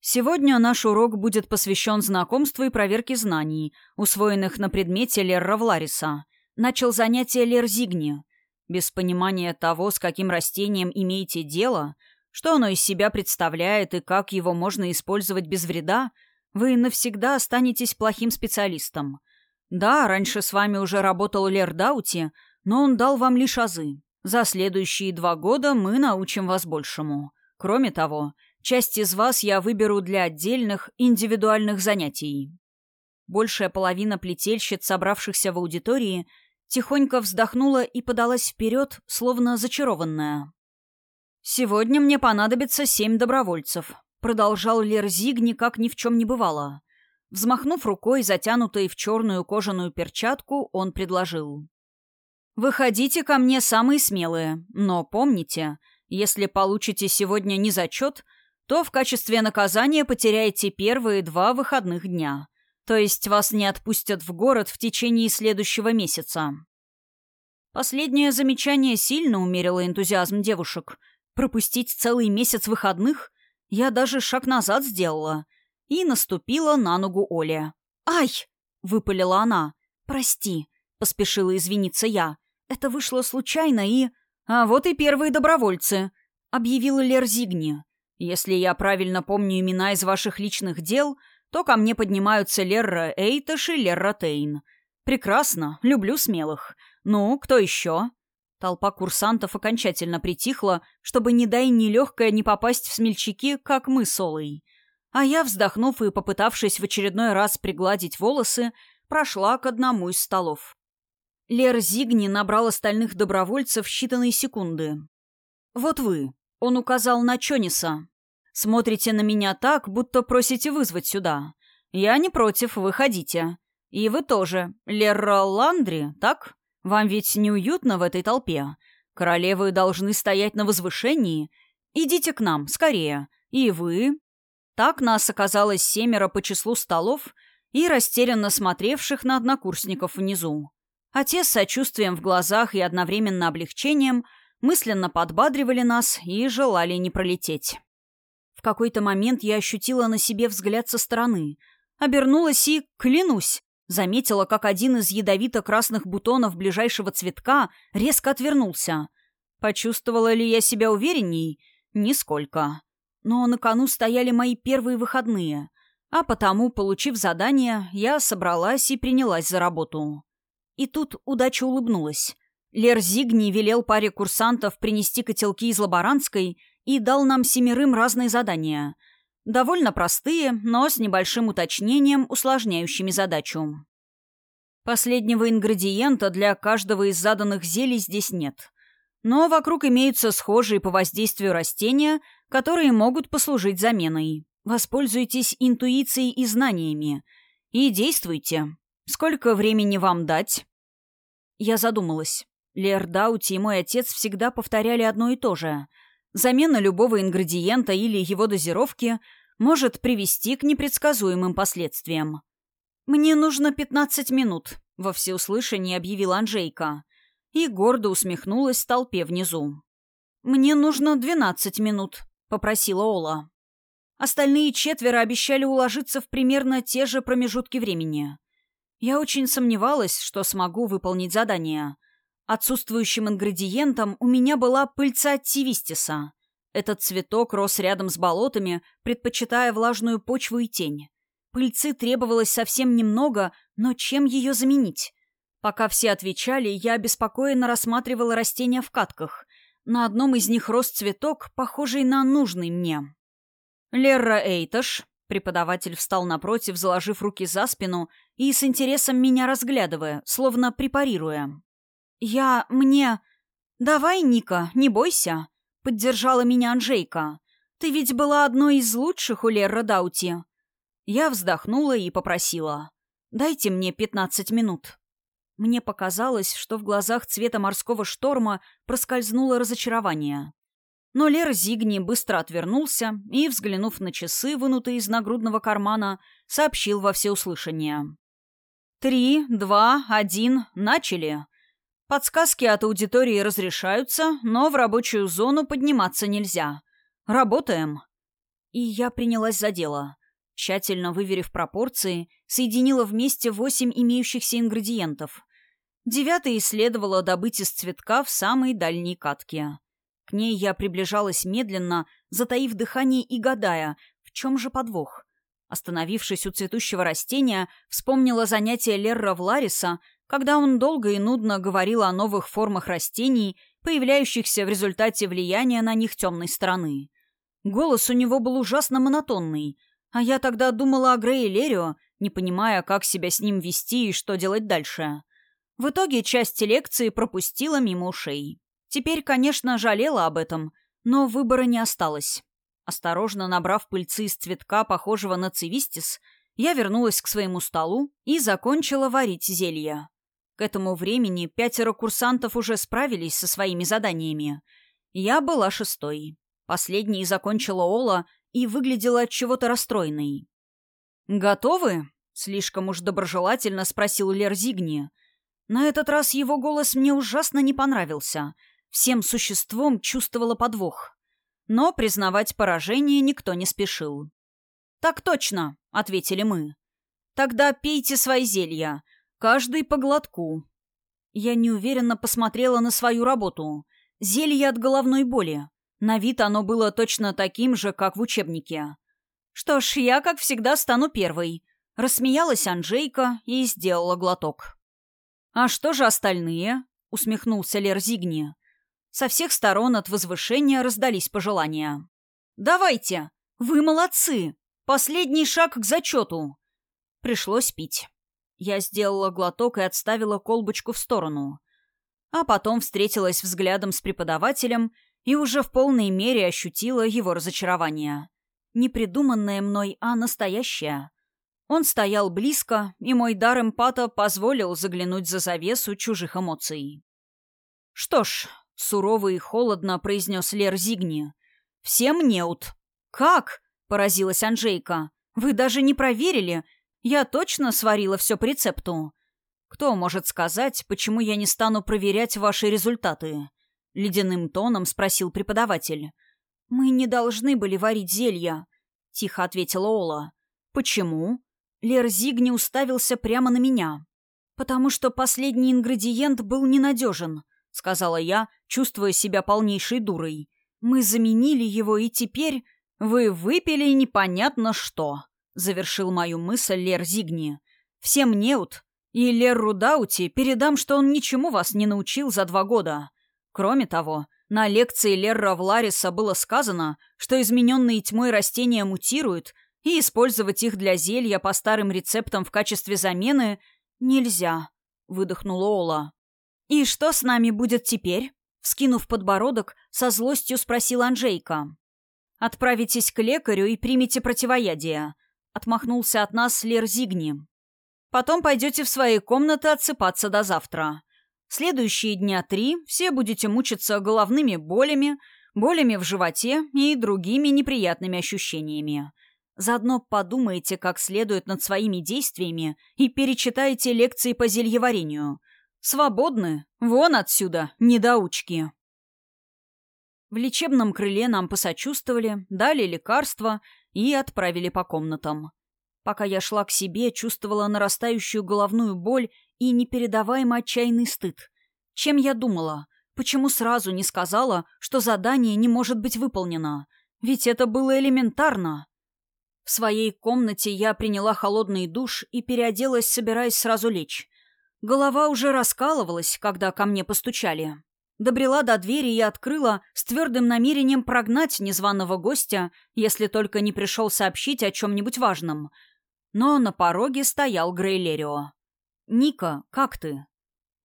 Сегодня наш урок будет посвящен знакомству и проверке знаний, усвоенных на предмете Лерра Влариса. Начал занятие Лер Зигни — без понимания того, с каким растением имеете дело, что оно из себя представляет и как его можно использовать без вреда, вы навсегда останетесь плохим специалистом. Да, раньше с вами уже работал Лер Даути, но он дал вам лишь азы. За следующие два года мы научим вас большему. Кроме того, часть из вас я выберу для отдельных, индивидуальных занятий. Большая половина плетельщиц, собравшихся в аудитории, тихонько вздохнула и подалась вперед, словно зачарованная. «Сегодня мне понадобится семь добровольцев», — продолжал Лерзиг, никак ни в чем не бывало. Взмахнув рукой, затянутой в черную кожаную перчатку, он предложил. «Выходите ко мне самые смелые, но помните, если получите сегодня не зачет, то в качестве наказания потеряете первые два выходных дня. То есть вас не отпустят в город в течение следующего месяца. Последнее замечание сильно умерило энтузиазм девушек. Пропустить целый месяц выходных? Я даже шаг назад сделала. И наступила на ногу Оля. «Ай!» — выпалила она. «Прости», — поспешила извиниться я. «Это вышло случайно и...» «А вот и первые добровольцы», — объявила Лерзигни. «Если я правильно помню имена из ваших личных дел, то ко мне поднимаются Лерра Эйташ и Лерра Тейн. Прекрасно, люблю смелых. Ну, кто еще? Толпа курсантов окончательно притихла, чтобы не дай ни легкое не попасть в смельчаки, как мы с Олой. А я, вздохнув и попытавшись в очередной раз пригладить волосы, прошла к одному из столов. Лер Зигни набрал остальных добровольцев считанные секунды. «Вот вы», — он указал на Чониса, Смотрите на меня так, будто просите вызвать сюда. Я не против, выходите. И вы тоже. Лерра Ландри, так? Вам ведь неуютно в этой толпе. Королевы должны стоять на возвышении. Идите к нам, скорее. И вы. Так нас оказалось семеро по числу столов и растерянно смотревших на однокурсников внизу. Те с сочувствием в глазах и одновременно облегчением мысленно подбадривали нас и желали не пролететь. В какой-то момент я ощутила на себе взгляд со стороны. Обернулась и, клянусь, заметила, как один из ядовито-красных бутонов ближайшего цветка резко отвернулся. Почувствовала ли я себя уверенней? Нисколько. Но на кону стояли мои первые выходные, а потому, получив задание, я собралась и принялась за работу. И тут удача улыбнулась. Лер Зигни велел паре курсантов принести котелки из лаборантской и дал нам семерым разные задания. Довольно простые, но с небольшим уточнением, усложняющими задачу. Последнего ингредиента для каждого из заданных зелий здесь нет. Но вокруг имеются схожие по воздействию растения, которые могут послужить заменой. Воспользуйтесь интуицией и знаниями. И действуйте. Сколько времени вам дать? Я задумалась. Лер Даути и мой отец всегда повторяли одно и то же — Замена любого ингредиента или его дозировки может привести к непредсказуемым последствиям. «Мне нужно 15 минут», — во всеуслышание объявила Анжейка. И гордо усмехнулась толпе внизу. «Мне нужно 12 минут», — попросила Ола. Остальные четверо обещали уложиться в примерно те же промежутки времени. Я очень сомневалась, что смогу выполнить задание. Отсутствующим ингредиентом у меня была пыльца тивистиса. Этот цветок рос рядом с болотами, предпочитая влажную почву и тень. Пыльцы требовалось совсем немного, но чем ее заменить? Пока все отвечали, я обеспокоенно рассматривала растения в катках. На одном из них рос цветок, похожий на нужный мне. Лерра Эйташ, преподаватель встал напротив, заложив руки за спину и с интересом меня разглядывая, словно препарируя. «Я... мне... Давай, Ника, не бойся», — поддержала меня Анжейка. «Ты ведь была одной из лучших у Лерра Даути». Я вздохнула и попросила. «Дайте мне пятнадцать минут». Мне показалось, что в глазах цвета морского шторма проскользнуло разочарование. Но Лер Зигни быстро отвернулся и, взглянув на часы, вынутые из нагрудного кармана, сообщил во всеуслышание. «Три, два, один, начали!» Подсказки от аудитории разрешаются, но в рабочую зону подниматься нельзя. Работаем. И я принялась за дело. Тщательно выверив пропорции, соединила вместе восемь имеющихся ингредиентов. Девятый следовало добыть из цветка в самой дальней катке. К ней я приближалась медленно, затаив дыхание и гадая, в чем же подвох. Остановившись у цветущего растения, вспомнила занятие Лерра Влариса, когда он долго и нудно говорил о новых формах растений, появляющихся в результате влияния на них темной стороны. Голос у него был ужасно монотонный — а я тогда думала о Грее Лерио, не понимая, как себя с ним вести и что делать дальше. В итоге часть лекции пропустила мимо ушей. Теперь, конечно, жалела об этом, но выбора не осталось. Осторожно набрав пыльцы из цветка, похожего на цивистис, я вернулась к своему столу и закончила варить зелье. К этому времени пятеро курсантов уже справились со своими заданиями. Я была шестой. Последней закончила Ола и выглядела от чего-то расстроенной. «Готовы?» — слишком уж доброжелательно спросил Лер Зигни. На этот раз его голос мне ужасно не понравился. Всем существом чувствовала подвох. Но признавать поражение никто не спешил. «Так точно», — ответили мы. «Тогда пейте свои зелья, каждый по глотку». Я неуверенно посмотрела на свою работу. Зелье от головной боли. На вид оно было точно таким же, как в учебнике. «Что ж, я, как всегда, стану первой», — рассмеялась Анжейка и сделала глоток. «А что же остальные?» — усмехнулся Лер Зигни. Со всех сторон от возвышения раздались пожелания. «Давайте! Вы молодцы! Последний шаг к зачету!» Пришлось пить. Я сделала глоток и отставила колбочку в сторону. А потом встретилась взглядом с преподавателем и уже в полной мере ощутила его разочарование. Не придуманное мной, а настоящее. Он стоял близко, и мой дар эмпата позволил заглянуть за завесу чужих эмоций. «Что ж», — сурово и холодно произнес Лер Зигни, — «всем неут». «Как?» — поразилась Анжейка. «Вы даже не проверили? Я точно сварила все по рецепту». «Кто может сказать, почему я не стану проверять ваши результаты?» — ледяным тоном спросил преподаватель. «Мы не должны были варить зелья», — тихо ответила Ола. «Почему?» Лер Зигни уставился прямо на меня. «Потому что последний ингредиент был ненадежен», — сказала я, чувствуя себя полнейшей дурой. «Мы заменили его, и теперь...» «Вы выпили непонятно что», — завершил мою мысль Лер Зигни. «Всем неут. И Лер Рудаути передам, что он ничему вас не научил за два года. Кроме того, на лекции Лерра Влариса было сказано, что измененные тьмой растения мутируют, и использовать их для зелья по старым рецептам в качестве замены нельзя, выдохнула Ола. «И что с нами будет теперь?» Вскинув подбородок, со злостью спросил Анжейка. «Отправитесь к лекарю и примите противоядие», — отмахнулся от нас Лер Зигни. «Потом пойдете в свои комнаты отсыпаться до завтра. Следующие дня три все будете мучиться головными болями, болями в животе и другими неприятными ощущениями. Заодно подумайте как следует над своими действиями и перечитайте лекции по зельеварению. Свободны? Вон отсюда, недоучки. В лечебном крыле нам посочувствовали, дали лекарства и отправили по комнатам. Пока я шла к себе, чувствовала нарастающую головную боль и непередаваемо отчаянный стыд. Чем я думала? Почему сразу не сказала, что задание не может быть выполнено? Ведь это было элементарно. В своей комнате я приняла холодный душ и переоделась, собираясь сразу лечь. Голова уже раскалывалась, когда ко мне постучали. Добрела до двери и открыла с твердым намерением прогнать незваного гостя, если только не пришел сообщить о чем-нибудь важном. Но на пороге стоял Грейлерио. «Ника, как ты?»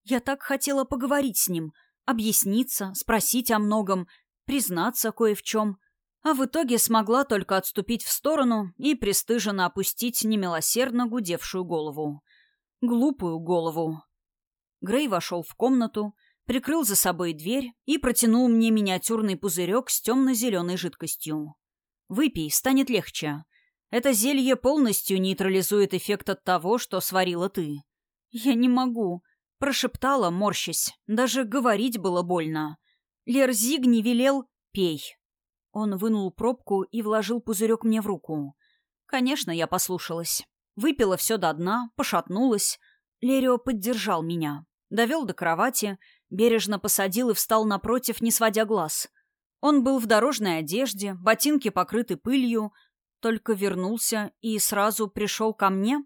Я так хотела поговорить с ним, объясниться, спросить о многом, признаться кое в чем, а в итоге смогла только отступить в сторону и пристыженно опустить немилосердно гудевшую голову. Глупую голову. Грей вошел в комнату, прикрыл за собой дверь и протянул мне миниатюрный пузырек с темно-зеленой жидкостью. «Выпей, станет легче. Это зелье полностью нейтрализует эффект от того, что сварила ты». «Я не могу», — прошептала, морщась. Даже говорить было больно. Лерзиг не велел «пей». Он вынул пробку и вложил пузырек мне в руку. Конечно, я послушалась. Выпила все до дна, пошатнулась. Лерио поддержал меня. Довел до кровати, бережно посадил и встал напротив, не сводя глаз. Он был в дорожной одежде, ботинки покрыты пылью, только вернулся и сразу пришел ко мне.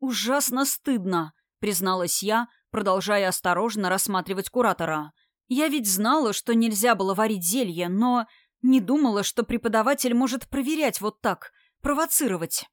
«Ужасно стыдно», — призналась я, продолжая осторожно рассматривать куратора. «Я ведь знала, что нельзя было варить зелье, но не думала, что преподаватель может проверять вот так, провоцировать».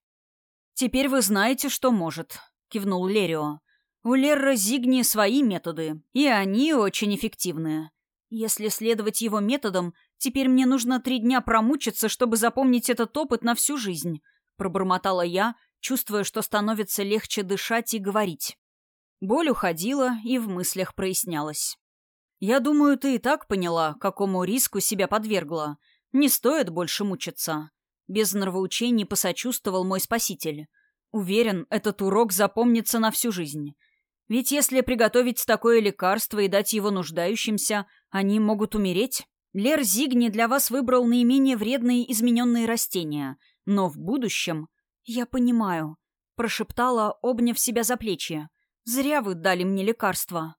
«Теперь вы знаете, что может», — кивнул Лерио. «У Лерра Зигни свои методы, и они очень эффективные. Если следовать его методам, теперь мне нужно три дня промучиться, чтобы запомнить этот опыт на всю жизнь», — пробормотала я, чувствуя, что становится легче дышать и говорить. Боль уходила и в мыслях прояснялась. «Я думаю, ты и так поняла, какому риску себя подвергла. Не стоит больше мучиться. Без нравоучений посочувствовал мой спаситель. Уверен, этот урок запомнится на всю жизнь. Ведь если приготовить такое лекарство и дать его нуждающимся, они могут умереть. Лер Зигни для вас выбрал наименее вредные измененные растения, но в будущем... «Я понимаю», — прошептала, обняв себя за плечи. «Зря вы дали мне лекарство».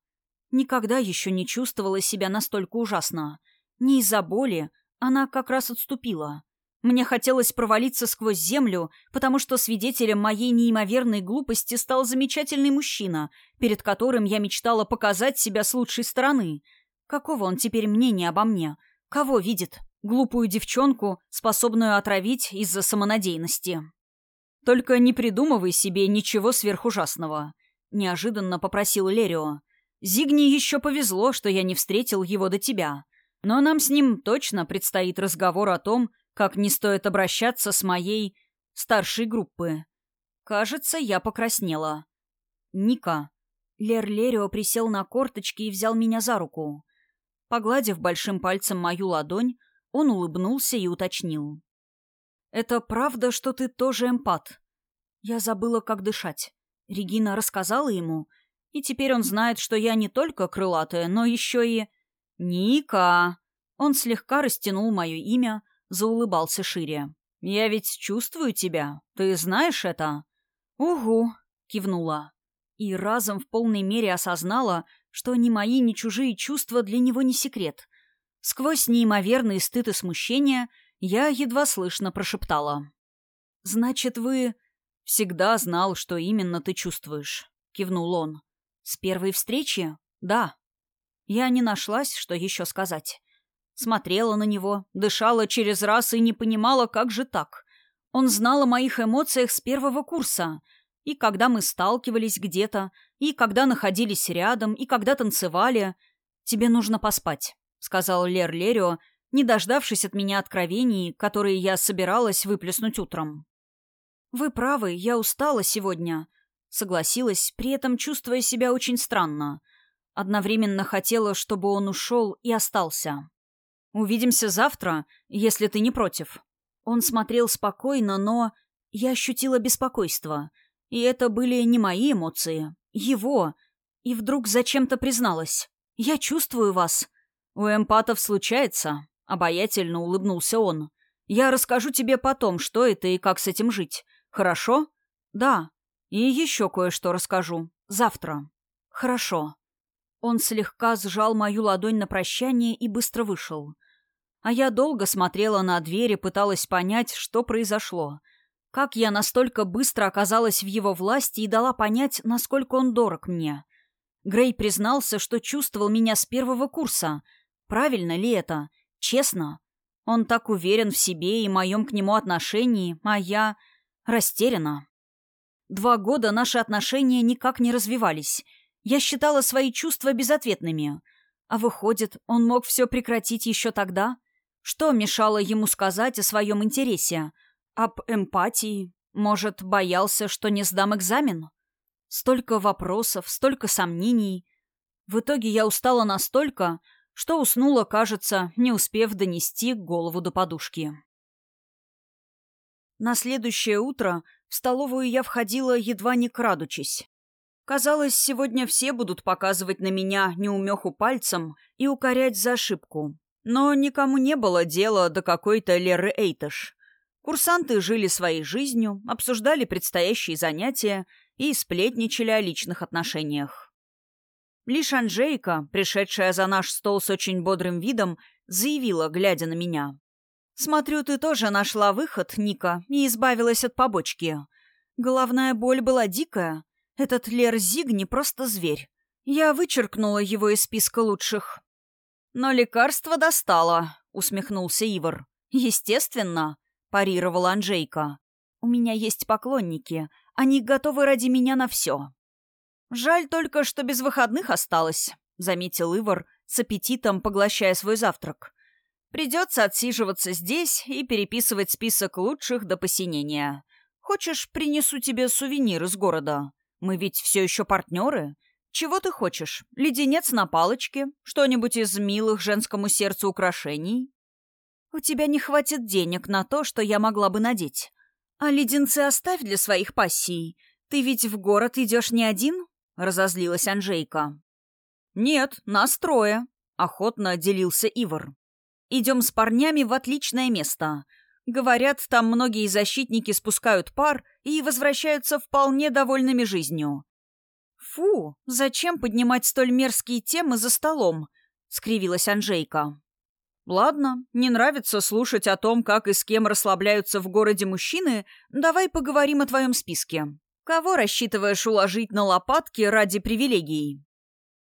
Никогда еще не чувствовала себя настолько ужасно. Не из-за боли, она как раз отступила. Мне хотелось провалиться сквозь землю, потому что свидетелем моей неимоверной глупости стал замечательный мужчина, перед которым я мечтала показать себя с лучшей стороны. Какого он теперь мнения обо мне? Кого видит? Глупую девчонку, способную отравить из-за самонадеянности. «Только не придумывай себе ничего сверхужасного», — неожиданно попросил Лерио. «Зигни еще повезло, что я не встретил его до тебя. Но нам с ним точно предстоит разговор о том, как не стоит обращаться с моей старшей группы. Кажется, я покраснела. «Ника». Лер Лерио присел на корточки и взял меня за руку. Погладив большим пальцем мою ладонь, он улыбнулся и уточнил. «Это правда, что ты тоже эмпат?» Я забыла, как дышать. Регина рассказала ему, и теперь он знает, что я не только крылатая, но еще и... «Ника!» Он слегка растянул мое имя, заулыбался шире. «Я ведь чувствую тебя. Ты знаешь это?» «Угу», — кивнула. И разом в полной мере осознала, что ни мои, ни чужие чувства для него не секрет. Сквозь неимоверный стыд и смущение я едва слышно прошептала. «Значит, вы...» «Всегда знал, что именно ты чувствуешь», — кивнул он. «С первой встречи? Да». Я не нашлась, что еще сказать. Смотрела на него, дышала через раз и не понимала, как же так. Он знал о моих эмоциях с первого курса. И когда мы сталкивались где-то, и когда находились рядом, и когда танцевали. «Тебе нужно поспать», — сказал Лер Лерио, не дождавшись от меня откровений, которые я собиралась выплеснуть утром. «Вы правы, я устала сегодня», — согласилась, при этом чувствуя себя очень странно. Одновременно хотела, чтобы он ушел и остался. Увидимся завтра, если ты не против». Он смотрел спокойно, но я ощутила беспокойство. И это были не мои эмоции, его. И вдруг зачем-то призналась. «Я чувствую вас». «У эмпатов случается», — обаятельно улыбнулся он. «Я расскажу тебе потом, что это и как с этим жить. Хорошо?» «Да. И еще кое-что расскажу. Завтра». «Хорошо». Он слегка сжал мою ладонь на прощание и быстро вышел. А я долго смотрела на дверь и пыталась понять, что произошло. Как я настолько быстро оказалась в его власти и дала понять, насколько он дорог мне. Грей признался, что чувствовал меня с первого курса. Правильно ли это? Честно? Он так уверен в себе и моем к нему отношении, а я растеряна. Два года наши отношения никак не развивались. Я считала свои чувства безответными. А выходит, он мог все прекратить еще тогда? Что мешало ему сказать о своем интересе? Об эмпатии? Может, боялся, что не сдам экзамен? Столько вопросов, столько сомнений. В итоге я устала настолько, что уснула, кажется, не успев донести голову до подушки. На следующее утро в столовую я входила, едва не крадучись. Казалось, сегодня все будут показывать на меня неумеху пальцем и укорять за ошибку. Но никому не было дела до какой-то Леры Эйташ. Курсанты жили своей жизнью, обсуждали предстоящие занятия и сплетничали о личных отношениях. Лишь Анжейка, пришедшая за наш стол с очень бодрым видом, заявила, глядя на меня. «Смотрю, ты тоже нашла выход, Ника, и избавилась от побочки. Головная боль была дикая. Этот Лер Зиг не просто зверь. Я вычеркнула его из списка лучших». «Но лекарство достало», — усмехнулся Ивар. «Естественно», — парировала Анжейка. «У меня есть поклонники. Они готовы ради меня на все». «Жаль только, что без выходных осталось», — заметил Ивар, с аппетитом поглощая свой завтрак. Придется отсиживаться здесь и переписывать список лучших до посинения. Хочешь, принесу тебе сувенир из города? Мы ведь все еще партнеры. Чего ты хочешь? Леденец на палочке? Что-нибудь из милых женскому сердцу украшений? У тебя не хватит денег на то, что я могла бы надеть. А леденцы оставь для своих пассий. Ты ведь в город идешь не один? Разозлилась Анжейка. Нет, нас трое. Охотно делился Ивар. Идем с парнями в отличное место. Говорят, там многие защитники спускают пар и возвращаются вполне довольными жизнью. «Фу, зачем поднимать столь мерзкие темы за столом?» — скривилась Анжейка. «Ладно, не нравится слушать о том, как и с кем расслабляются в городе мужчины, давай поговорим о твоем списке. Кого рассчитываешь уложить на лопатки ради привилегий?»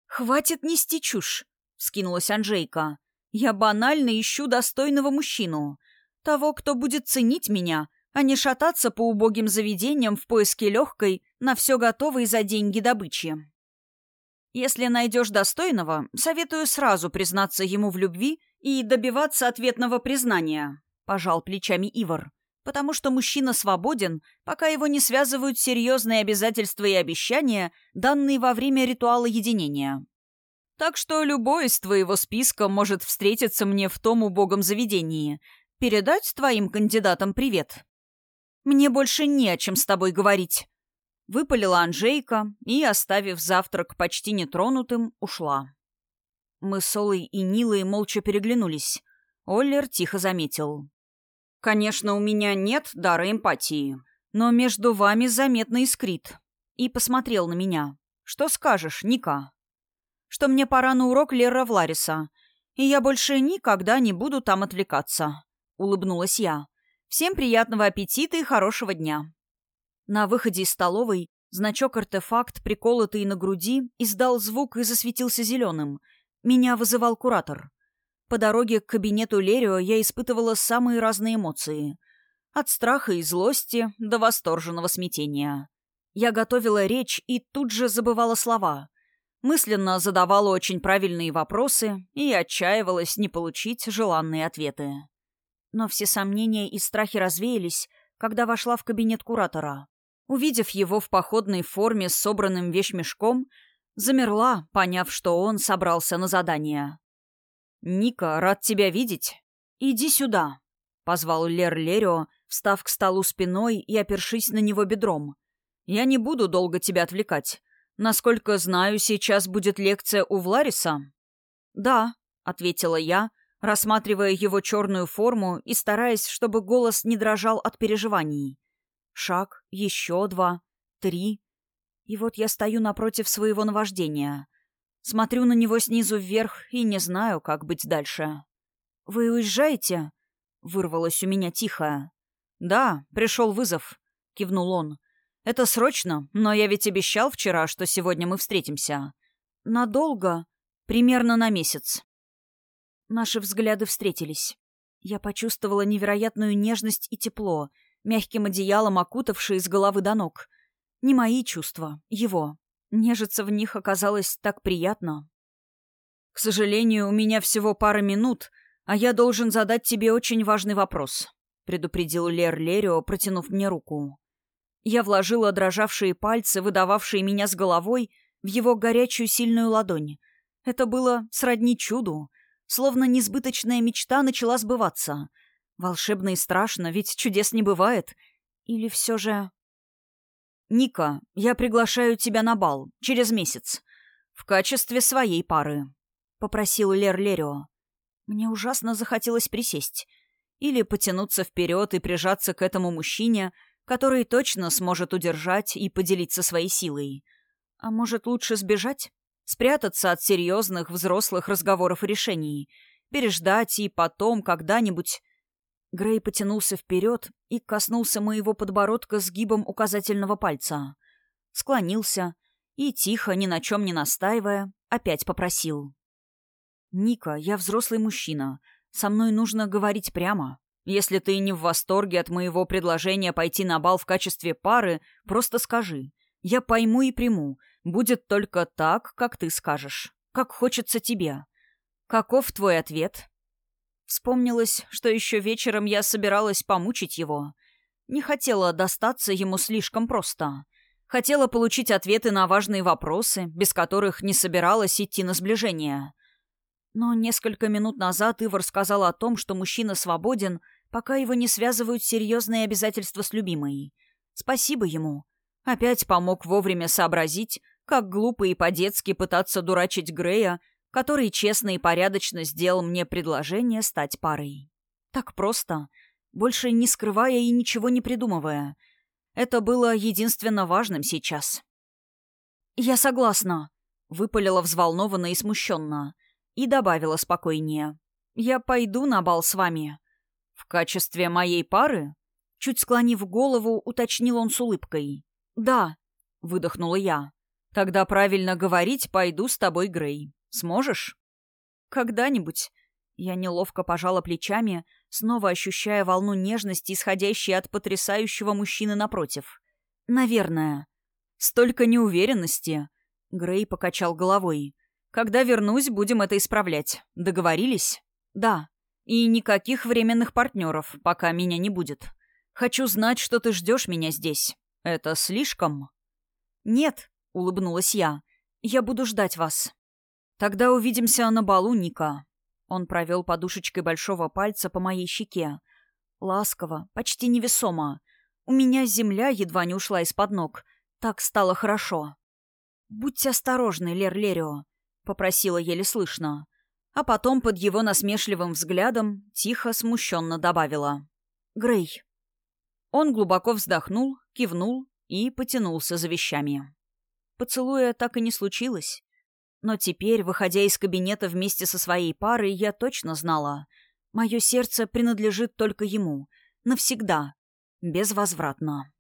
«Хватит нести чушь», — вскинулась Анжейка. Я банально ищу достойного мужчину. Того, кто будет ценить меня, а не шататься по убогим заведениям в поиске легкой, на все готовой за деньги добычи. Если найдешь достойного, советую сразу признаться ему в любви и добиваться ответного признания, — пожал плечами Ивар. Потому что мужчина свободен, пока его не связывают серьезные обязательства и обещания, данные во время ритуала единения. Так что любой из твоего списка может встретиться мне в том убогом заведении. Передать твоим кандидатам привет. Мне больше не о чем с тобой говорить. Выпалила Анжейка и, оставив завтрак почти нетронутым, ушла. Мы с Олой и Нилой молча переглянулись. Оллер тихо заметил. «Конечно, у меня нет дара эмпатии, но между вами заметно искрит». И посмотрел на меня. «Что скажешь, Ника?» что мне пора на урок Лера Влариса, и я больше никогда не буду там отвлекаться», — улыбнулась я. «Всем приятного аппетита и хорошего дня». На выходе из столовой значок-артефакт, приколотый на груди, издал звук и засветился зеленым. Меня вызывал куратор. По дороге к кабинету Лерио я испытывала самые разные эмоции. От страха и злости до восторженного смятения. Я готовила речь и тут же забывала слова мысленно задавала очень правильные вопросы и отчаивалась не получить желанные ответы. Но все сомнения и страхи развеялись, когда вошла в кабинет куратора. Увидев его в походной форме с собранным вещмешком, замерла, поняв, что он собрался на задание. «Ника, рад тебя видеть. Иди сюда», — позвал Лер Лерио, встав к столу спиной и опершись на него бедром. «Я не буду долго тебя отвлекать. Насколько знаю, сейчас будет лекция у Влариса?» «Да», — ответила я, рассматривая его черную форму и стараясь, чтобы голос не дрожал от переживаний. Шаг, еще два, три. И вот я стою напротив своего наваждения. Смотрю на него снизу вверх и не знаю, как быть дальше. «Вы уезжаете?» — вырвалось у меня тихо. «Да, пришел вызов», — кивнул он. «Это срочно, но я ведь обещал вчера, что сегодня мы встретимся». «Надолго?» «Примерно на месяц». Наши взгляды встретились. Я почувствовала невероятную нежность и тепло, мягким одеялом окутавшие с головы до ног. Не мои чувства, его. Нежиться в них оказалось так приятно. «К сожалению, у меня всего пара минут, а я должен задать тебе очень важный вопрос», — предупредил Лер Лерио, протянув мне руку. Я вложила дрожавшие пальцы, выдававшие меня с головой, в его горячую сильную ладонь. Это было сродни чуду, словно несбыточная мечта начала сбываться. Волшебно и страшно, ведь чудес не бывает. Или все же... «Ника, я приглашаю тебя на бал. Через месяц. В качестве своей пары», — попросил Лер Лерио. Мне ужасно захотелось присесть. Или потянуться вперед и прижаться к этому мужчине, который точно сможет удержать и поделиться своей силой. А может, лучше сбежать? Спрятаться от серьезных взрослых разговоров и решений. Переждать и потом когда-нибудь... Грей потянулся вперед и коснулся моего подбородка сгибом указательного пальца. Склонился и, тихо, ни на чем не настаивая, опять попросил. «Ника, я взрослый мужчина. Со мной нужно говорить прямо. Если ты не в восторге от моего предложения пойти на бал в качестве пары, просто скажи. Я пойму и приму, Будет только так, как ты скажешь. Как хочется тебе. Каков твой ответ? Вспомнилось, что еще вечером я собиралась помучить его. Не хотела достаться ему слишком просто. Хотела получить ответы на важные вопросы, без которых не собиралась идти на сближение. Но несколько минут назад Ивар сказал о том, что мужчина свободен, пока его не связывают серьезные обязательства с любимой. Спасибо ему. Опять помог вовремя сообразить, как глупо и по-детски пытаться дурачить Грея, который честно и порядочно сделал мне предложение стать парой. Так просто, больше не скрывая и ничего не придумывая. Это было единственно важным сейчас. «Я согласна», — выпалила взволнованно и смущенно, и добавила спокойнее. «Я пойду на бал с вами». «В качестве моей пары?» Чуть склонив голову, уточнил он с улыбкой. «Да», — выдохнула я. Тогда правильно говорить «пойду с тобой, Грей». Сможешь? Когда-нибудь. Я неловко пожала плечами, снова ощущая волну нежности, исходящей от потрясающего мужчины напротив. Наверное. Столько неуверенности. Грей покачал головой. Когда вернусь, будем это исправлять. Договорились? Да. И никаких временных партнеров, пока меня не будет. Хочу знать, что ты ждешь меня здесь. Это слишком? Нет, улыбнулась я. «Я буду ждать вас». «Тогда увидимся на балу, Ника». Он провел подушечкой большого пальца по моей щеке. Ласково, почти невесомо. У меня земля едва не ушла из-под ног. Так стало хорошо. «Будьте осторожны, Лер Лерио», — попросила еле слышно. А потом под его насмешливым взглядом тихо, смущенно добавила. «Грей». Он глубоко вздохнул, кивнул и потянулся за вещами. Поцелуя так и не случилось. Но теперь, выходя из кабинета вместе со своей парой, я точно знала. Мое сердце принадлежит только ему. Навсегда. Безвозвратно.